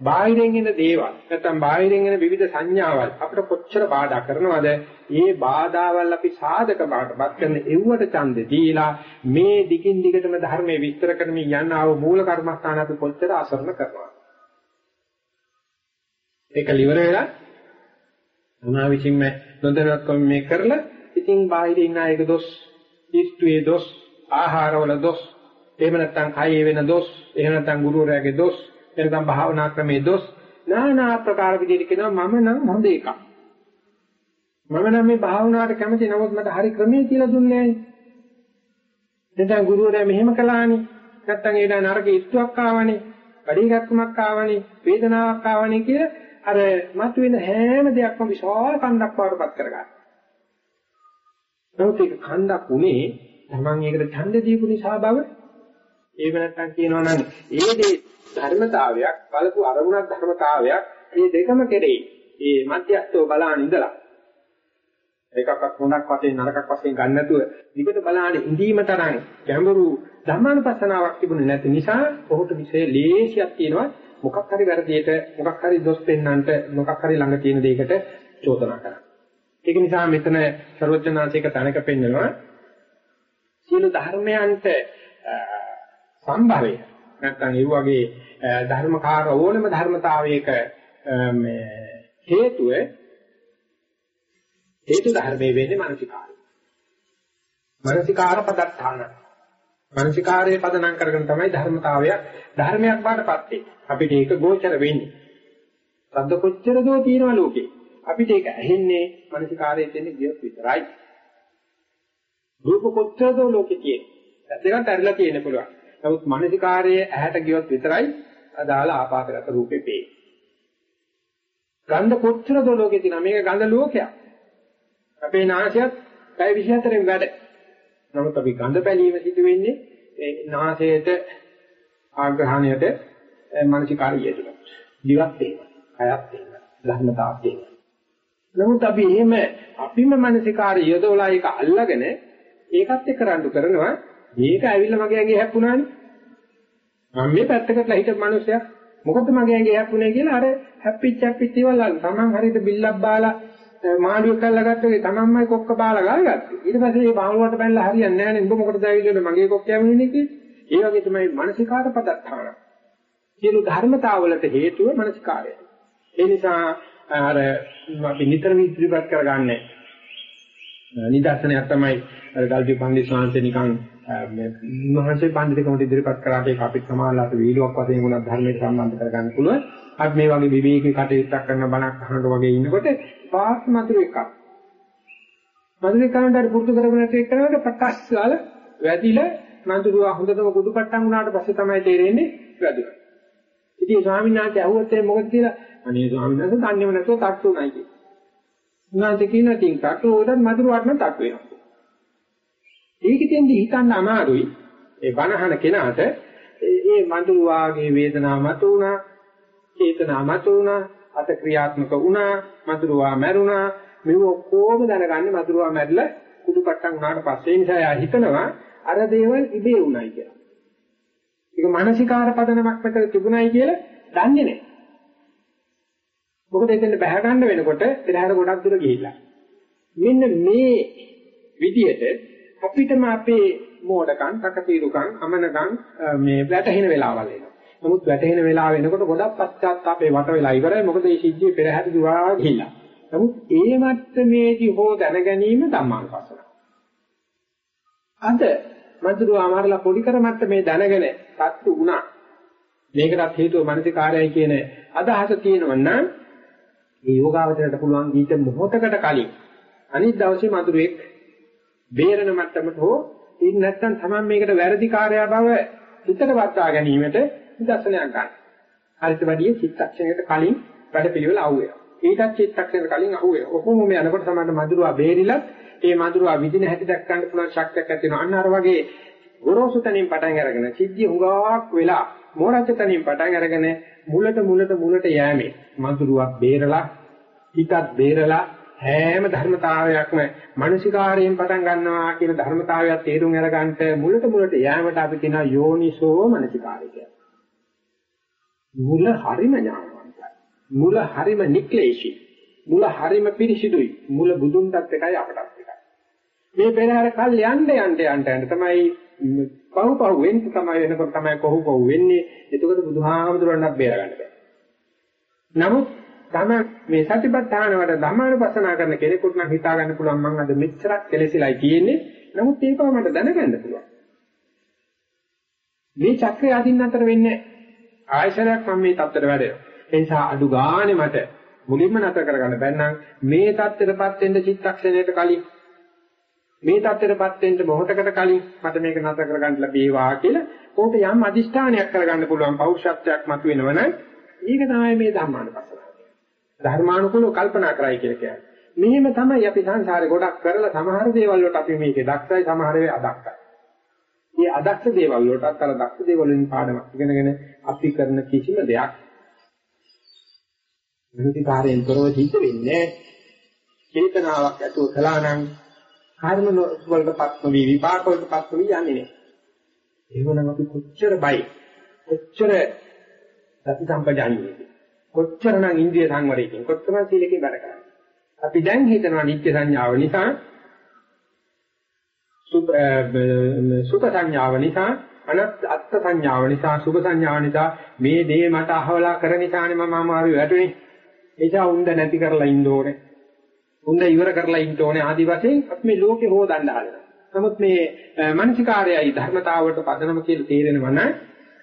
බාහිරින් එන දේවල් නැත්නම් බාහිරින් එන විවිධ සංඥාවල් අපිට කොච්චර බාධා කරනවද? ඒ බාධාවල් අපි සාධක බාටපත් කරන එව්වට ඡන්දෙ දීලා මේ දිගින් දිගටම ධර්මයේ විස්තර කරමින් යන ආව මූල කර්මස්ථාන අපි කොච්චර අසරණ කරනවද? ඒක liver වෙලා මොනවා විසින්ම නොදැනුවත්කම මේ කරලා ඉතින් බාහිර ඉන්න අයක දොස් ඉස්තුවේ දොස් ආහාරවල දොස් එහෙම නැත්නම් කයේ වෙන දොස් එහෙම නැත්නම් ගුරුවරයාගේ දොස් එනකම් භාවනා ක්‍රමයේ දොස් নানা ආකාර විදිහට කියනවා මම නම් හොඳ එකක්. මම නම් මේ භාවනාවට කැමති නමුත් මට හරි ක්‍රමයේ කියලා දුන්නේ නැහැ. නැත්නම් ගුරුවරයා මෙහෙම කළානේ. නැත්නම් ඒන නරක ඉස්තුවක් ආවනේ පරිගක්කමක් ආවනේ වේදනාවක් ආවනේ කියලා අර මතුවෙන හැම දෙයක්ම විශාල කන්දක් වඩපත් කරගන්න. නමුත් ඒක කන්දක් උනේ Taman ඒකට ඡන්ද දීපු නිසා බව. ඒක නැත්තම් කියනවා නම් ඒ දේ ධර්මතාවයක් බලපු අරමුණක් ධර්මතාවයක් මේ දෙකම කෙරෙහි ඒ මධ්‍යස්ථව බලාන ඉඳලා එකක්වත් හොඳක් වශයෙන් නරකක් වශයෙන් ගන්න නැතුව විකට බලාන ඉඳීම තරම් ගැඹුරු ධර්මානුපස්සනාවක් තිබුණේ නැති නිසා ඔහුට විශේෂ ලේසියක් තියෙනවා මොකක් හරි වැරදියට මොකක් හරි දොස් පෙන්නන්නට මොකක් හරි ළඟ තියෙන දෙයකට චෝදනා කරන්න. ඒක නිසා මෙතන ਸਰවඥාන්සේක තැනක පෙන්නනවා සියලු ධර්මයන්ට සම්භවය නැත්නම් ඒ වගේ ධර්මකාර ඕනම ධර්මතාවයක මේ හේතුව හේතු ධර්මයේ වෙන්නේ මානසිකාරය. මානසිකාර පදත්තාන. මානසිකාරයේ පදනම් කරගෙන තමයි ධර්මතාවයක් ධර්මයක් බාටපත් වෙන්නේ. අපිට ඒක ගෝචර වෙන්නේ. සද්ද කොච්චර දෝ තියෙනවා ලෝකේ. අපිට ඒක ඇහෙන්නේ මානසිකාරයේ තියෙන ගියොත් විතරයි. රූප කොච්චර දෝ ලෝකේ තියෙන්නේ. දෙකක් ඇරිලා තියෙන්න පුළුවන්. නමුත් මානසිකාරයේ ඇහැට ගියොත් විතරයි අදාළ ආපාතගත රූපේ පේන්නේ. ගන්ධ කොච්චර දෝ ලෝකේ තියෙනවා. මේක ගන්ධ ලෝකයක්. අපේ නාසයත් පැය 24න් වැඩ. නමුත් අපි ගඳ බැලීම සිදු වෙන්නේ ඒ නාසයට ආග්‍රහණයට මානසිකාරිය යෙදුණා. දිවක් තේනවා. කයක් තේනවා. ධර්මතාවක් තේනවා. නමුත් අපි එහෙම අපිම මානසිකාරය යොදවලා ඒක අල්ලගෙන ඒකත් එක්ක රණ්ඩු කරනවා. මේක ඇවිල්ලා මගේ ඇඟේ හැප්පුණානේ. මම මේ පැත්තකට හිටපු මිනිස්සයා මොකද මගේ ඇඟේ හැප්පුණේ කියලා අර හැප්පිච්ච හැප්පිච්ච ඒවල් තමන් හරියට බිල්ලක් බාලා මාළුවෙක් කල්ලා ගත්තේ තමන්මයි කොක්ක බාලා ගාගත්තේ. ඊට පස්සේ මේ බාහුවට බැලලා හරියන්නේ නැහැ නේ. උඹ මොකටද ඇවිල්ලා මගේ කොක්ක යමුනේ කියලා. ඒ වගේ තමයි මානසිකාර පදත්තාන. සියලු ධර්මතාවලට හේතුව මානසිකාරය. ඒ නිසා අර අපි නිතරම ඉදිරිපත් කරගන්නේ නිදර්ශනයක් තමයි අර ගල්පි පන්දි ශාන්ත නිකන් මේ මහසේ පඬිතුකමට ඉදිරිපත් කරාට ඒක අපිට සමානලාට වීලුවක් වශයෙන් උනත් ධර්මයට සම්බන්ධ කරගන්න පුළුවන්. අපි මේ වගේ විවේකී කටයුත්තක් කරන බණක් අහනකොට වගේ ඉන්නකොට පාස් මතුරු එකක්. මතුරු එකකට පුරුදු කරගෙන ඒක කරනකොට පටස් ගාලා වැදිලා මතුරුව හොඳටම කුඩුපට්ටම් වුණාට පස්සේ තමයි තේරෙන්නේ වැදුනා. ඉතින් ස්වාමීන් වහන්සේ අහුවත් ඒ මොකද කියලා අනේ ස්වාමීන් වහන්සේ දන්නේම නැතුව තට්ටු උනායි කියලා. උන්වහන්සේ කියනවා තින් තට්ටු උඩට මතුරුවට නම් තට්ටු වෙනවා. ඒකෙන්දී හිතන්න අමාරුයි ඒ බණහන කෙනාට ඒ මඳුරු වාගේ වේදනාව මත උනා චේතනා මත උනා අත ක්‍රියාත්මක වුණා මధుරවා මැරුණා මෙව ඔක්කොම දැනගන්නේ මధుරවා මැරිලා කුඩුපට්ටම් වුණාට පස්සේ නිසා යා හිතනවා අර දේවල් ඉබේ උණයි කියලා. ඒක මානසිකාර පදනමක් මෙතන තිබුණයි කියලා දන්නේ නැහැ. මොකද එතන බහැ ගන්න වෙනකොට පෙරහැර ගොඩක් දුර ගිහිල්ලා. මෙන්න මේ විදියට අපිටම අපේ මෝඩකම්, තකතිරුකම්, අමනකම් මේ වැටහෙන වෙලාවල් එනවා. නමුත් වැටෙන වෙලාව වෙනකොට ගොඩක් පශ්චාත්තාපේ වට වෙලා ඉවරයි. මොකද මේ සිද්ධිය පෙරහැර දුවා ගිහිල්ලා. නමුත් ඒ මට්ටමේදී හෝ දැන ගැනීම ධම්මානුපස්සන. අද මధుර අමාරලා පොඩි කර මට්ටමේ දැනගෙන සත්තු වුණා. මේකටත් හේතුව මානසිකාරයයි කියන අදහස තියෙනවා නම් මේ යෝගාවචරයට පුළුවන් ඊට මොහොතකට කලින් අනිත් දවසේ මధుරෙක් බේරන මට්ටමට හෝ ඉන්න නැත්නම් Taman මේකට වැරදි කාර්යය බව හිතට වත්වා ගැනීමට නිදර්ශනයක් ගන්න. හරිත වැඩි චිත්තක්ෂණයට කලින් වැඩ පිළිවෙල අහුවෙනවා. ඊටත් චිත්තක්ෂණයට කලින් අහුවෙනවා. ඔකම මේ අනකොට සමහර මధుරවා බේරිලත් ඒ මధుරවා විදින හැටි දැක් ගන්න පුළුවන් ශක්තියක් ඇති වෙනවා. අන්න අර වගේ ගොරෝසු තනින් පටන් අරගෙන සිද්ධිය හුඟාවක් වෙලා මෝරච්ච තනින් පටන් අරගෙන මුලට මුලට මුලට යෑමේ මధుරවා බේරලා හිතත් බේරලා හැම ධර්මතාවයක්ම මානසිකාරයෙන් පටන් ගන්නවා කියන ධර්මතාවයක් තේරුම් අරගන්නට මුලට මුලට යෑමට අපි කියන යෝනිසෝ මානසිකාරය කියලා. මුල හරිම ඥානවන්තයි. මුල හරිම නික්ලේශී. මුල හරිම පිරිසිදුයි. මුල බුදුන්ටත් එකයි අපටත් එකයි. මේ පෙරහැර කල් යන්න යන්න යන්න යන්න තමයි පහු පහු වෙන්නේ තමයි වෙනකොට තමයි කොහොම කොහොම වෙන්නේ. එතකොට බුදුහාමුදුරන්වත් බේර ගන්න බෑ. නමුත් තම මේ සතිපට්ඨාන වල ධර්මානුපස්සනා කරන කෙනෙකුට නම් හිතා ගන්න පුළුවන් මම අද මෙච්චරක් කෙලෙසිලායි තියෙන්නේ. නමුත් ඒකව මට දැනගන්න පුළුවන්. මේ චක්‍රය අදින්න අතර වෙන්නේ ආයශරයක් මම මේ தත්තර වැඩේ. ඒ නිසා අඩු ගානේ මට මුලින්ම නැතර කරගන්න බැන්නම් මේ தත්තරපත් වෙන්න චිත්තක්ෂණයට කලින් මේ தත්තරපත් වෙන්න මොහොතකට කලින් මට මේක නැතර කරගන්න ලැබේවා කියලා ඕක යම් අදිෂ්ඨානයක් කරගන්න පුළුවන් පෞරුෂත්වයක් මතුවෙනවනම් ඒක තමයි මේ ධර්මානුපස්සන. ධර්මානුකූලව කල්පනා කරයි කියලා කියන්නේ. මෙහෙම තමයි අපි සංසාරේ ගොඩක් කරලා සමහර දේවල් වලට අපි මේකේ දක්ෂයි සමහර වෙලාවට අදක්ෂයි. මේ අදක්ෂ දේවල් වලටත් අර දක්ෂ දේවල් වලින් පාඩමක් ඉගෙනගෙන අපි කරන කිසිම දෙයක් විනිකාරයෙන් තොරව සිද්ධ වෙන්නේ චේතනාවක් ඇතුව කළා නම් කර්ම වලටපත් නොවි විපාක වලටපත් නොවි යන්නේ නැහැ. ඒවනම් අපි කොච්චර බයි කොච්චර සති සම්පජානියේ කොච්චරනම් ඉන්ද්‍රිය සංවරයකින් කොච්චරනම් සීලකින් වැඩ කරන්නේ. අපි දැන් හිතනවා නිත්‍ය සංඥාව නිසා සුඛ සංඥාව නිසා අනත් අත්ත් සංඥාව නිසා සුභ සංඥාව නිසා මේ දේ මට අහවලා කර නිසානේ මම අමාරු වැටුනේ. එචා උන්ද නැති කරලා ඉන්න ඕනේ. උන්ද ඉවර කරලා ඉන්න ඕනේ ආදි වශයෙන් අපි මේ ලෝකේ හොදන්න හදනවා. නමුත් මේ මානසිකාරයයි ධර්මතාවට පදනම කියලා තේරෙනවා නම්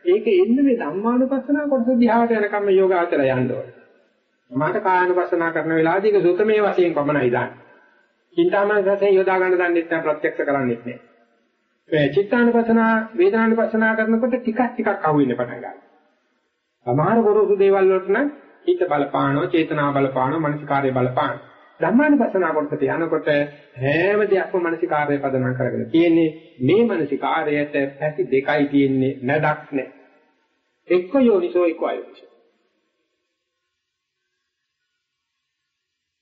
ඒක එන්නේ මේ ධම්මානුපස්සනා කොටස දිහාට යනකම් මේ යෝගාචරය යන්න ඕනේ. මට කායानुපස්සනා කරන වෙලාවදී ඒක සුතමේ වශයෙන් පමණයි දාන්නේ. චින්තාමය වශයෙන් යොදා ගන්න දන්නෙත් නැහැ ප්‍රත්‍යක්ෂ කරන්නෙත් නැහැ. මේ චිත්තානුපස්සනා වේදනානුපස්සනා කරනකොට ටිකක් ටිකක් අහු වෙන්න පටන් ගන්නවා. සමහර ගොරෝසු දේවල් වලට නම් හිත බලපානවා, චේතනා බලපානවා, මනසිකාර්ය බලපානවා. ධම්මානුපස්සනා කොටසට යනකොට හැම දෙයක්ම මනසිකාර්යය පදනම් කරගෙන තියෙන්නේ මේ මනසිකාර්යයට පැති දෙකයි තියෙන්නේ නැඩක් නැහැ. එක්ක යෝනිසෝ එක්ක අයෝනිසෝ.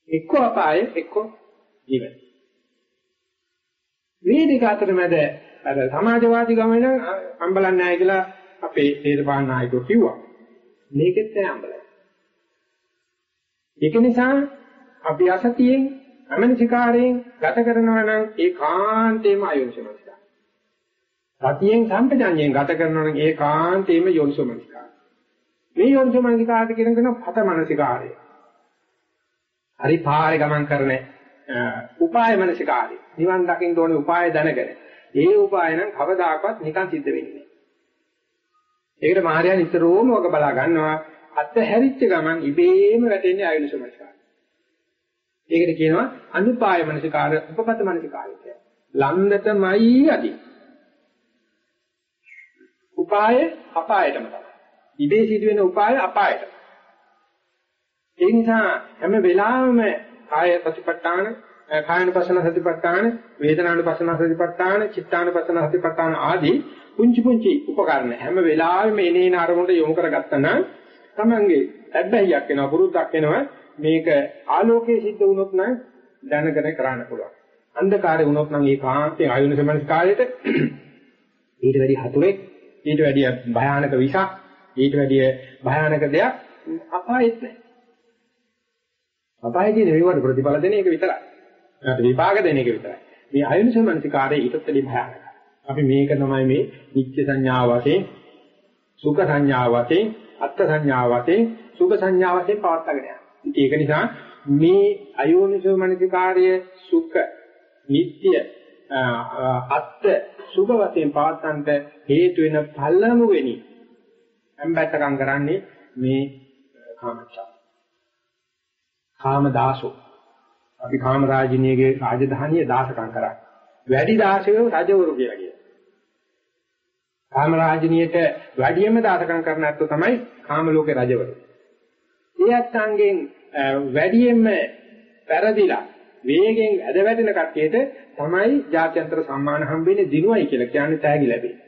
එක්ක අපාය එක්ක ජීවිත. මේ දෙක අතර මැද අර සමාජවාදී ගමන අම්බලන්නේ නැහැ කියලා අපේ දේශපාලන නායකයෝ කිව්වා. මේකෙත් නෑ අම්බලන්නේ. ඒක නිසා අපි අසතියෙන් අමනසිකාරයෙන් ගත කරනවා නම් ඒකාන්තේම අයෝනිසමස්කාර. සතියෙන් සම්පජඤ්ඤයෙන් ගත කරනවා නම් ඒකාන්තේම යෝනිසමස්කාර. මේ යෝනිසමස්කාරට කියන කෙනා පත මනසිකාරය. හරි පාරේ ගමන් කරන උපාය මනසිකාරය. නිවන් දකින්න ඕනේ උපාය දැනගෙන. ඒ උපාය නම් කවදාකවත් නිකන් සිද්ධ වෙන්නේ නැහැ. ඒකට මාර්යා නිතරම වග බලා ගන්නවා අත හැරිච්ච ගමන් ඉබේම වැටෙන්නේ ආයුෂමස්කාරය. ඒකට කියනවා අනුපාය මනසිකාර උපපත මනසිකාරය කියලා. ලන්දටමයි අදි. උපාය අපායටම තමයි. ඉබේ සිදුවෙන උපාය අපායටම. ඒ නිසා හැම වෙලාවෙම කාය ප්‍රතිපත්තාන කායනුපස්සන සතිපට්ඨාන වේදනානුපස්සන සතිපට්ඨාන චිත්තානුපස්සන සතිපට්ඨාන ආදී පුංචි පුංචි උපකරණ හැම වෙලාවෙම එනේන අරමුණට යොමු කරගත්තා නම් තමන්ගේ ඇබ්බැහියක් වෙනවා පුරුද්දක් වෙනවා මේක ආලෝකයේ සිද්ධ වුණොත් නම් දැනගෙන කරන්න පුළුවන්. අන්ධකාරය වුණොත් නම් ඒ කාන්තේ ආයුන සමනස් කාලයට ඊට වැඩි හතුරෙක් ඊට වැඩි භයානක විෂක් ඊට වැඩි භයානක දෙයක් අපායෙත් නැහැ. අපායේදී නෙවෙයි ප්‍රතිඵල දෙන එක විතරයි. ඒකට විපාක දෙන එක විතරයි. මේ ආයුන සමනස් කාලයේ ඊටත් වැඩි භයානකයි. අපි මේක තමයි මේ නිත්‍ය සංඥාව වශයෙන් සුඛ සංඥාව වශයෙන් අත්ත් සංඥාව වශයෙන් සුඛ සංඥාව වශයෙන් පවත්වාගෙන යනවා. ඒක නිසා මේ අයෝනිසෝ මනසිකාර්ය සුඛ නිත්‍ය අත්ත් සුභ වශයෙන් පවත්වන්නට හේතු වෙන පළමු වෙනි අම්බැටකම් කරන්නේ මේ කාමච්ඡා. කාමදාසෝ අපි කාමරාජිනියගේ රාජධානිය දාසකම් කරා. වැඩි දාසයෝ රජවරු කියලා කියනවා. කාමරාජිනියට වැඩියම දාසකම් කරන අත්තු තමයි කාම ලෝකේ රජවරු. ඒ අත්ංගෙන් වැඩියෙන්ම පෙරදිලා වේගෙන් ඇද වැටෙන කට්ටියට තමයි ජාත්‍යන්තර සම්මාන හම්බෙන්නේ දිනුවයි කියලා කියන්නේ තෑගි ලැබෙන්නේ.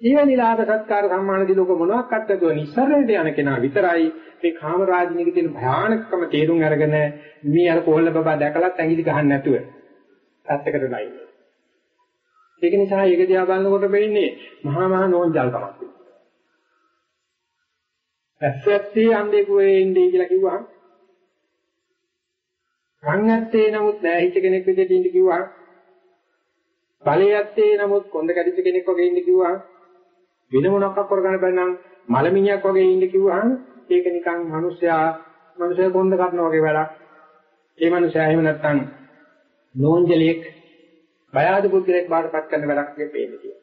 ඊවැනි ලාභ සත්කාර සම්මාන දිලෝක මොනවාක් අත්දැකුව නිස්සරණයට යන කෙනා විතරයි මේ කාමරාජිනික තියෙන භයානකකම තේරුම් අරගෙන මේ අර කොල්ල බබා දැකලත් ඇඟිලි ගහන්න නැතුව පැත්තකට ඩයින්නේ. ඒක නිසා ඒක දිහා බලනකොට වෙන්නේ මහා මහා නෝන්ජල්කමක්. ඇස්සැත්තේ අන්දේකුවේ ඉන්නේ කියලා කිව්වහම කන් ඇත්තේ නමුත් නැහිච්ච කෙනෙක් විදිහට ඉන්න කිව්වහම බලේ ඇත්තේ නමුත් කොන්ද කැඩිච්ච කෙනෙක් වගේ ඉන්න කිව්වහම වෙන මොනක්ක් කරගන්න බැරි නම් මලමිණියක් වගේ ඉන්න කිව්වහම ඒක නිකන් මිනිස්සයා මිනිස්සයා කොන්ද කපන වගේ වැඩක්. ඒ මිනිස්සයා එහෙම නැත්නම් නෝන්ජලෙක් බය ආදී පුද්ගලෙක් බාටපත් කරන වැඩක් මේ පේන්නේ කියලා.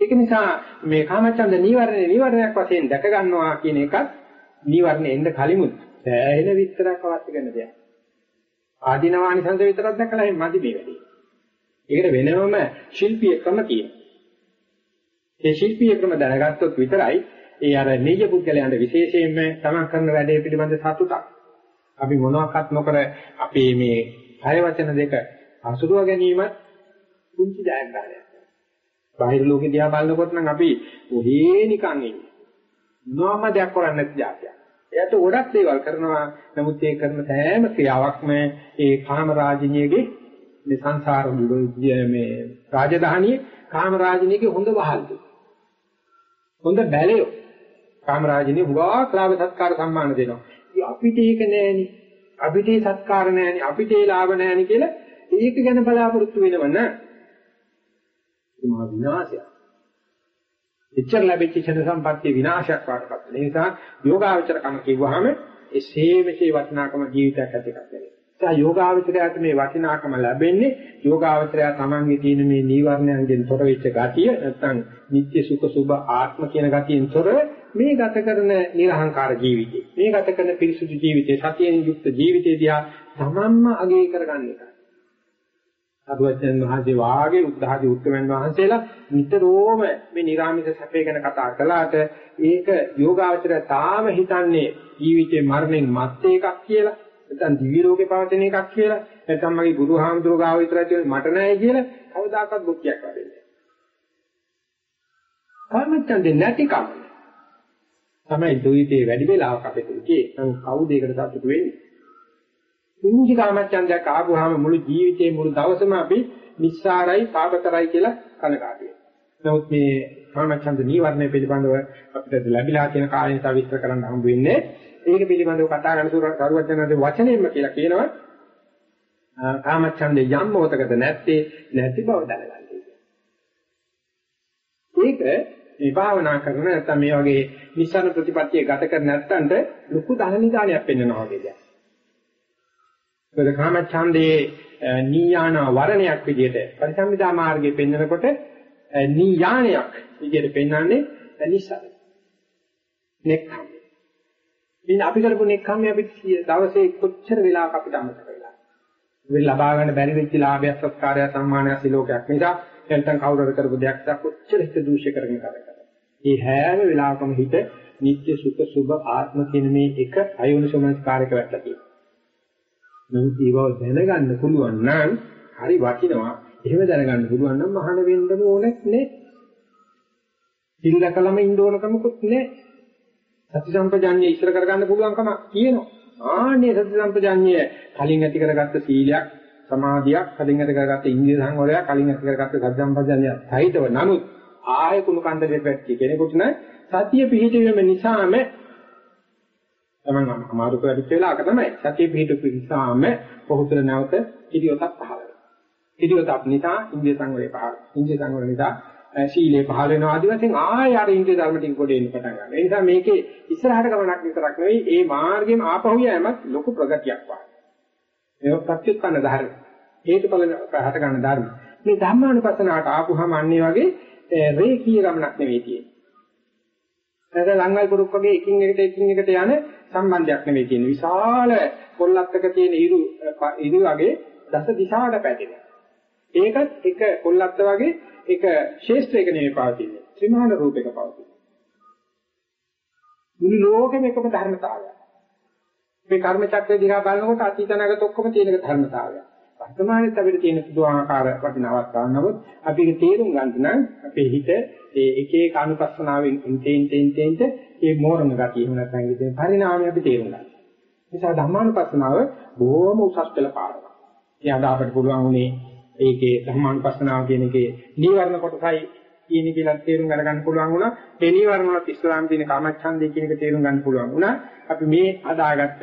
ඒක නිසා මේ කාමචන්ද නීවරණේ නීවරණයක් වශයෙන් දැක ගන්නවා කියන එකත් නීවරණේ එන්න කලිමුත් සෑහෙන විස්තරයක් අවශ්‍ය කරන දෙයක්. ආධිනවානිසංස විතරක් දැකලා එහෙම මදි මේ වැඩේ. ඒකට වෙනම ශිල්පීය ක්‍රම තියෙනවා. ඒ ශිල්පීය ක්‍රම දැනගත්තොත් විතරයි ඒ අර නිය පුද්ගලයන්ට විශේෂයෙන්ම තමන් කරන වැඩේ පිළිබඳ සතුටක්. අපි මොනවාක්වත් නොකර අපේ මේ කය වචන දෙක අසුරුව ගැනීමත් කුංචි ජයග්‍රහණයක්. බාහිර ලෝකෙ දිහා බලනකොට නම් අපි ඔහේ නිකන් ඉන්නේ. නොම දෙයක් කරන්නේ නැති જાතියක්. එයාට ගොඩක් දේවල් කරනවා. නමුත් ඒ කරන සෑම ක්‍රියාවක්ම ඒ කාම රාජිනියගේ මේ සංසාර මේ රාජධානියේ කාම රාජිනියගේ හොඳ වහල්ද. හොඳ බැලයෝ. කාම රාජිනිය හුඟා ලාභ සත්කාර සම්මාන දෙනවා. අපිට ඒක නෑනේ. අපිට සත්කාර නෑනේ. අපිට ලාභ නෑනේ කියලා ඒක ගැන බලාපොරොත්තු වෙනව නෑ. ඒ මහා විනාශයක්. එච්චර ලැබෙච්ච චන සම්පත්තිය විනාශයක් වඩපත්. ඒ නිසා යෝගාවචර කම කිව්වහම එසේ මෙසේ වටිනාකම ජීවිතයක් ඇති එකක් නෙවෙයි. ඒ යෝගාවචරයට මේ වටිනාකම ලැබෙන්නේ යෝගාවචරය තමන්ගේ තියෙන මේ නීවරණයන්ගෙන් තොර වෙච්ච ගතිය නැත්නම් නිත්‍ය සුඛ සුභ ආත්ම කියන ගතියෙන් තොර මේ ගත කරන නිර්හංකාර ජීවිතේ. මේ ගත කරන පිරිසුදු ජීවිතේ සතියෙන් යුක්ත ජීවිතේ දිහා තමන්ම අගය කරගන්න එකයි. අරුවචන් වහන්සේ වාගේ උද්ධහදී උත්තරමන් වහන්සේලා නිතරම මේ නිර්ාමිත සැපේ ගැන කතා කළාට ඒක යෝගාවචරය තාම හිතන්නේ ජීවිතේ මරණයෙන් මත්තේ එකක් කියලා නැත්නම් දිවි ලෝකේ පවතින එකක් කියලා නැත්නම් මගේ ගුරුහාමුදුරුවෝ ගාව විතරයි තියෙන්නේ මට නෑ කියලා කවදාකවත් දුක්ඛයක් වැඩෙන්නේ නෑ. කර්මච්ඡන්දේ නැතිකම තමයි දුවිතේ වැඩි වෙලාවක් අපේ තුකේ. නමුත් කවුද ඒකට සතුටු වෙන්නේ? කුංචි කාමච්ඡන්දයක් ආපුවාම මුළු ජීවිතේ මුළු දවසම අපි නිස්සාරයි පාපතරයි කියලා කනගාටු වෙනවා. නමුත් මේ කාමච්ඡන්ද නීවරණය පිළිබඳව අපිට ලැබිලා තියෙන කාලේ තව විස්තර කරන්න හම්බ වෙන්නේ. ඒක පිළිබඳව කතා කරන සරුවචනන්දේ වචනයෙන්ම කියලා කියනවා කාමච්ඡන්දේ යම් මොහතකද නැත්තේ නැති බව දැනගන්න. ඒක මේ භාවනා කරන නැත්නම් මේ වගේ නිස්සාර ප්‍රතිපත්තිය ගත කර නැත්තන්ට ලොකු ධන නිදානයක් වෙන්නනවා වගේ දෙයක්. ඒකද කාමච්ඡන්දේ නීයාන වරණයක් විදිහට පරිසම්මිදා මාර්ගයේ පෙන්වනකොට නීයානයක් විදිහට පෙන්වන්නේ නිස්සාර. නෙක්ඛම්. ඉතින් අපි කරපු නෙක්ඛම් අපි දවසේ කොච්චර වෙලාවක් අපිට අමතක වෙලා. මේ ලබා ගන්න බැරි වෙච්ච ලාභයක් සත්කාරය සම්මානයක් සිලෝකයක් නිසා නැත්නම් කවුරු හරි කරපු දෙයක් දැක් කොච්චර හිත දූෂ්‍ය කරගෙන කරකට. මේ හැම වෙලාවකම හිත නිත්‍ය සුඛ සුභ ආත්ම කියන මේ එක අයෝනිසෝමනස්කාරයක වැටලා තියෙනවා. නමුත් ඒව දැනගන්න පුළුවන් නම් හරි වටිනවා. එහෙම දැනගන්න පුළුවන් නම් මහාන වෙන්නම ඕනෙත් නේ. සිල් දැකලම ඉන්න ඕනකමකුත් නේ. සති සම්පජාඤ්ඤය ඉස්සර කරගන්න පුළුවන්කම කියනවා. ආන්නේ සති සම්පජාඤ්ඤය කලින් ඇති කරගත්ත සීලයක් සමාධියක් කලින් ඇති කරගත්ත ඉන්ද්‍රිය සංවරයක් කලින් ඇති කරගත්ත සති සම්පජාඤ්ඤය සහිතව නමුත් ආය කුණු කන්දලේ පැත්තේ කෙනෙකුට නම් සතිය පිහිටීම නිසාම තමන් අමාරු කරගත්ත වෙලාවක තමයි සතිය පිහිටු පිළිසාම පොහුතුර නැවත ඉදියොතක් පහළ වෙනවා. ඉදියොතක් නිසා ඉන්දිය සංවරේ පහළ. ඉන්දිය සංවර නිසා ශීලයේ පහළ වෙනවා ආදි වශයෙන් ආය ආර ඉන්දිය ධර්ම ටික කොට එන්න පටන් ගන්නවා. ඒ නිසා මේකේ ඉස්සරහට ගමනක් විතරක් නෙවෙයි ඒ මාර්ගයෙන් ආපහු යෑමත් ලොකු ප්‍රගතියක් වань. ඒක ප්‍රත්‍යක්ෂන ධර්ම. හේතුඵල හට ගන්න ධර්ම. මේ ධර්මානුපස්සනාවට ආපුහම අන්නේ වගේ රේකී ගමනක් නෙවෙයි තියෙන්නේ. ඒක ලංගල් පුරුක් වගේ එකින් එකට එකින් එකට යන සම්බන්ධයක් නෙවෙයි තියෙන්නේ. විශාල කොල්ලත්තක තියෙන ඉරු ඉරු වගේ දස දිශාවට පැතිරෙනවා. ඒකත් එක කොල්ලත්ත වගේ එක ශේෂ්ත්‍රයක නෙවෙයි පවතින්නේ. ත්‍රිමාන රූපයක පවතින්නේ. මුළු ලෝකෙම එකම ධර්මතාවයක්. මේ කර්ම චක්‍රය දිහා බලනකොට අතීත අනාගත ඔක්කොම තියෙන ධර්මතාවයක්. වර්තමානයේ අපිට තියෙන පුදුආකාර වටින අවස්ථාවක් නමුත් අපි ඒක තේරුම් ගන්න නම් අපේ හිත ඒ එක එක අනුපස්සනාවෙන් ඉන්ටෙන් ටෙන් ටෙන්ට ඒ මෝරණ ගතිය එහෙම නැත්නම් ඉතින් පරිණාමය අපි තේරුම් ගන්න. නිසා ධර්මානුපස්සනාව බොහොම උසස් පෙළ පාරක්. ඉතින් අද අපිට පුළුවන් උනේ ඒකේ ධර්මානුපස්සනාව කියන එකේ නීවරණ කොටසයි කියන කියලා තේරුම් ගන්න පුළුවන් වුණා. ඒ නීවරණ වලත් ඉස්ලාම් දින කාමච්ඡන්දේ කියන එක තේරුම් ගන්න පුළුවන් වුණා. අපි මේ අදාගත්ත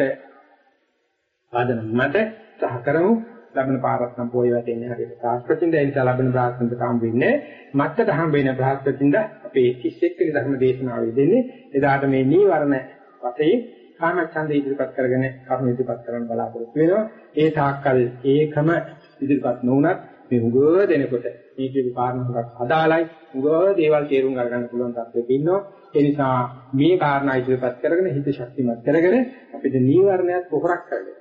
ආදන මත සහ කරමු ලබන පාරක් නම් පොය වැටෙන්නේ හරියට ප්‍රාස්පතින්ද ඒ නිසා ලබන ප්‍රාස්පතින්ද කාම් වෙන්නේ මත්තට හම් වෙන ප්‍රාස්පතින්ද අපේ 31 වෙනි ධර්ම දේශනාවේ දෙන්නේ. එදාට මේ නීවරණ වශයෙන් කාමච්ඡන්ද ඉදිරිපත් කරගෙන කර්ම ඉදිරිපත් කරන්න බලාපොරොත්තු වෙනවා. ඒ තාක්කල් ඒකම ඉදිරිපත් නොවුනත් මේ උගව දෙනකොට මේ කියපු කාරණාවක් අදාළයි උගව දේවල් තේරුම් ගන්න පුළුවන් තත්ත්වෙක ඉන්නවා. ඒ නිසා මේ කාරණා ඉදිරිපත් කරගෙන හිත ශක්තිමත් කරගෙන අපිට නීවරණයත් පොහොරක් කරගන්න.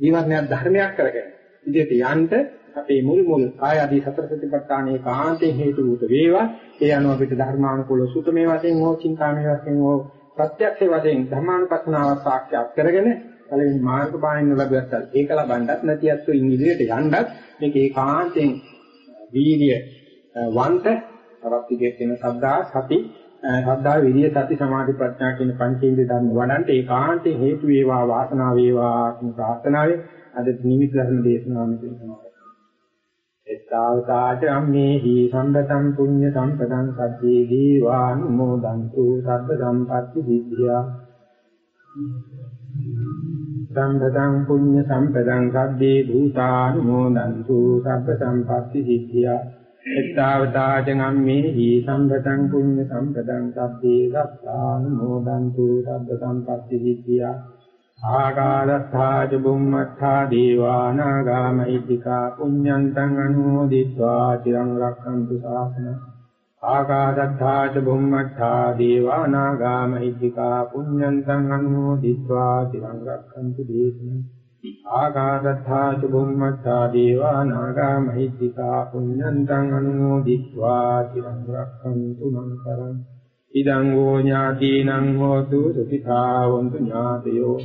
ජීවනයක් ධර්මයක් කරගෙන ඉදිරියට යන්න අපේ මුල් මුල් කාය ආදී සතර සතිපට්ඨානයේ කාන්තේ හේතු වූත වේවා. ඒ අනුව අපිට ධර්මානුකූල සුතමේ වශයෙන් හෝ චින්තාමේ වශයෙන් හෝ ප්‍රත්‍යක්ෂ වශයෙන් ධර්මානුපස්සනාව සාක්ෂාත් කරගෙන පළවෙනි මාර්ග බාහින්න ලැබුවත් ඒක ලබන්නත් නැතිවත් ඉදිරියට යන්නත් මේක ඒකාන්තයෙන් වීර්ය වන්ත තවත් විදිහට වෙන සද්දා සති ශ්‍රද්ධා විරිය සති සමාධි ප්‍රඥා කියන පංචේන්ද්‍රිය ධර්ම වඩන්ට ඒකාන්තයෙන් හේතු වේවා වාසනාව වේවා කියන ප්‍රාර්ථනාවෙන් අද නිමිති ධර්ම දේශනාව මෙතන සමාප්ත. එත්තාවතාච අම්මේහි සම්බතම් පුඤ්ඤ සම්පදං සබ්බේ දීවානුමෝදන්තු සබ්බ සම්පatti සිද්ධියා. සම්පදං පුඤ්ඤ සම්පදං සබ්බේ භූතානුමෝදන්තු සබ්බ සම්පatti සිද්ධියා. එත්තාවතා චංගම්මේ ඊසම්පතං පුඤ්ඤ සම්පතං සබ්බේ සත්තානුමෝදන්තු සබ්බ සම්පත්ති විද්‍යා ආකාදත්තා ච බුම්මත්තා දේවානාගාමයිතිකා පුඤ්ඤන්තං අනුමෝදිत्वा চিරං රක්ඛන්තු ශාසනං ආකාදත්තා ච බුම්මත්තා දේවානාගාමයිතිකා පුඤ්ඤන්තං අනුමෝදිत्वा চিරං රක්ඛන්තු දේශනං ආකාදත්තා ච බුම්මත්තා දේවා නාග මහිද්దికා පුඤ්ඤන්තං අනුමෝදිत्वा තිරං රක්ඛන්තු මං කරං ඉදං වූ ඥාතිනං හෝතු සුඛිතා වന്തു ඥාතයෝ.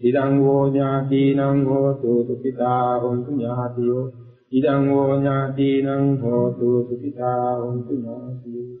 ඉදං වූ ඥාතිනං හෝතු සුඛිතා වന്തു ඥාතයෝ. ඉදං වූ ඥාතිනං හෝතු සුඛිතා වന്തു ඥාතයෝ.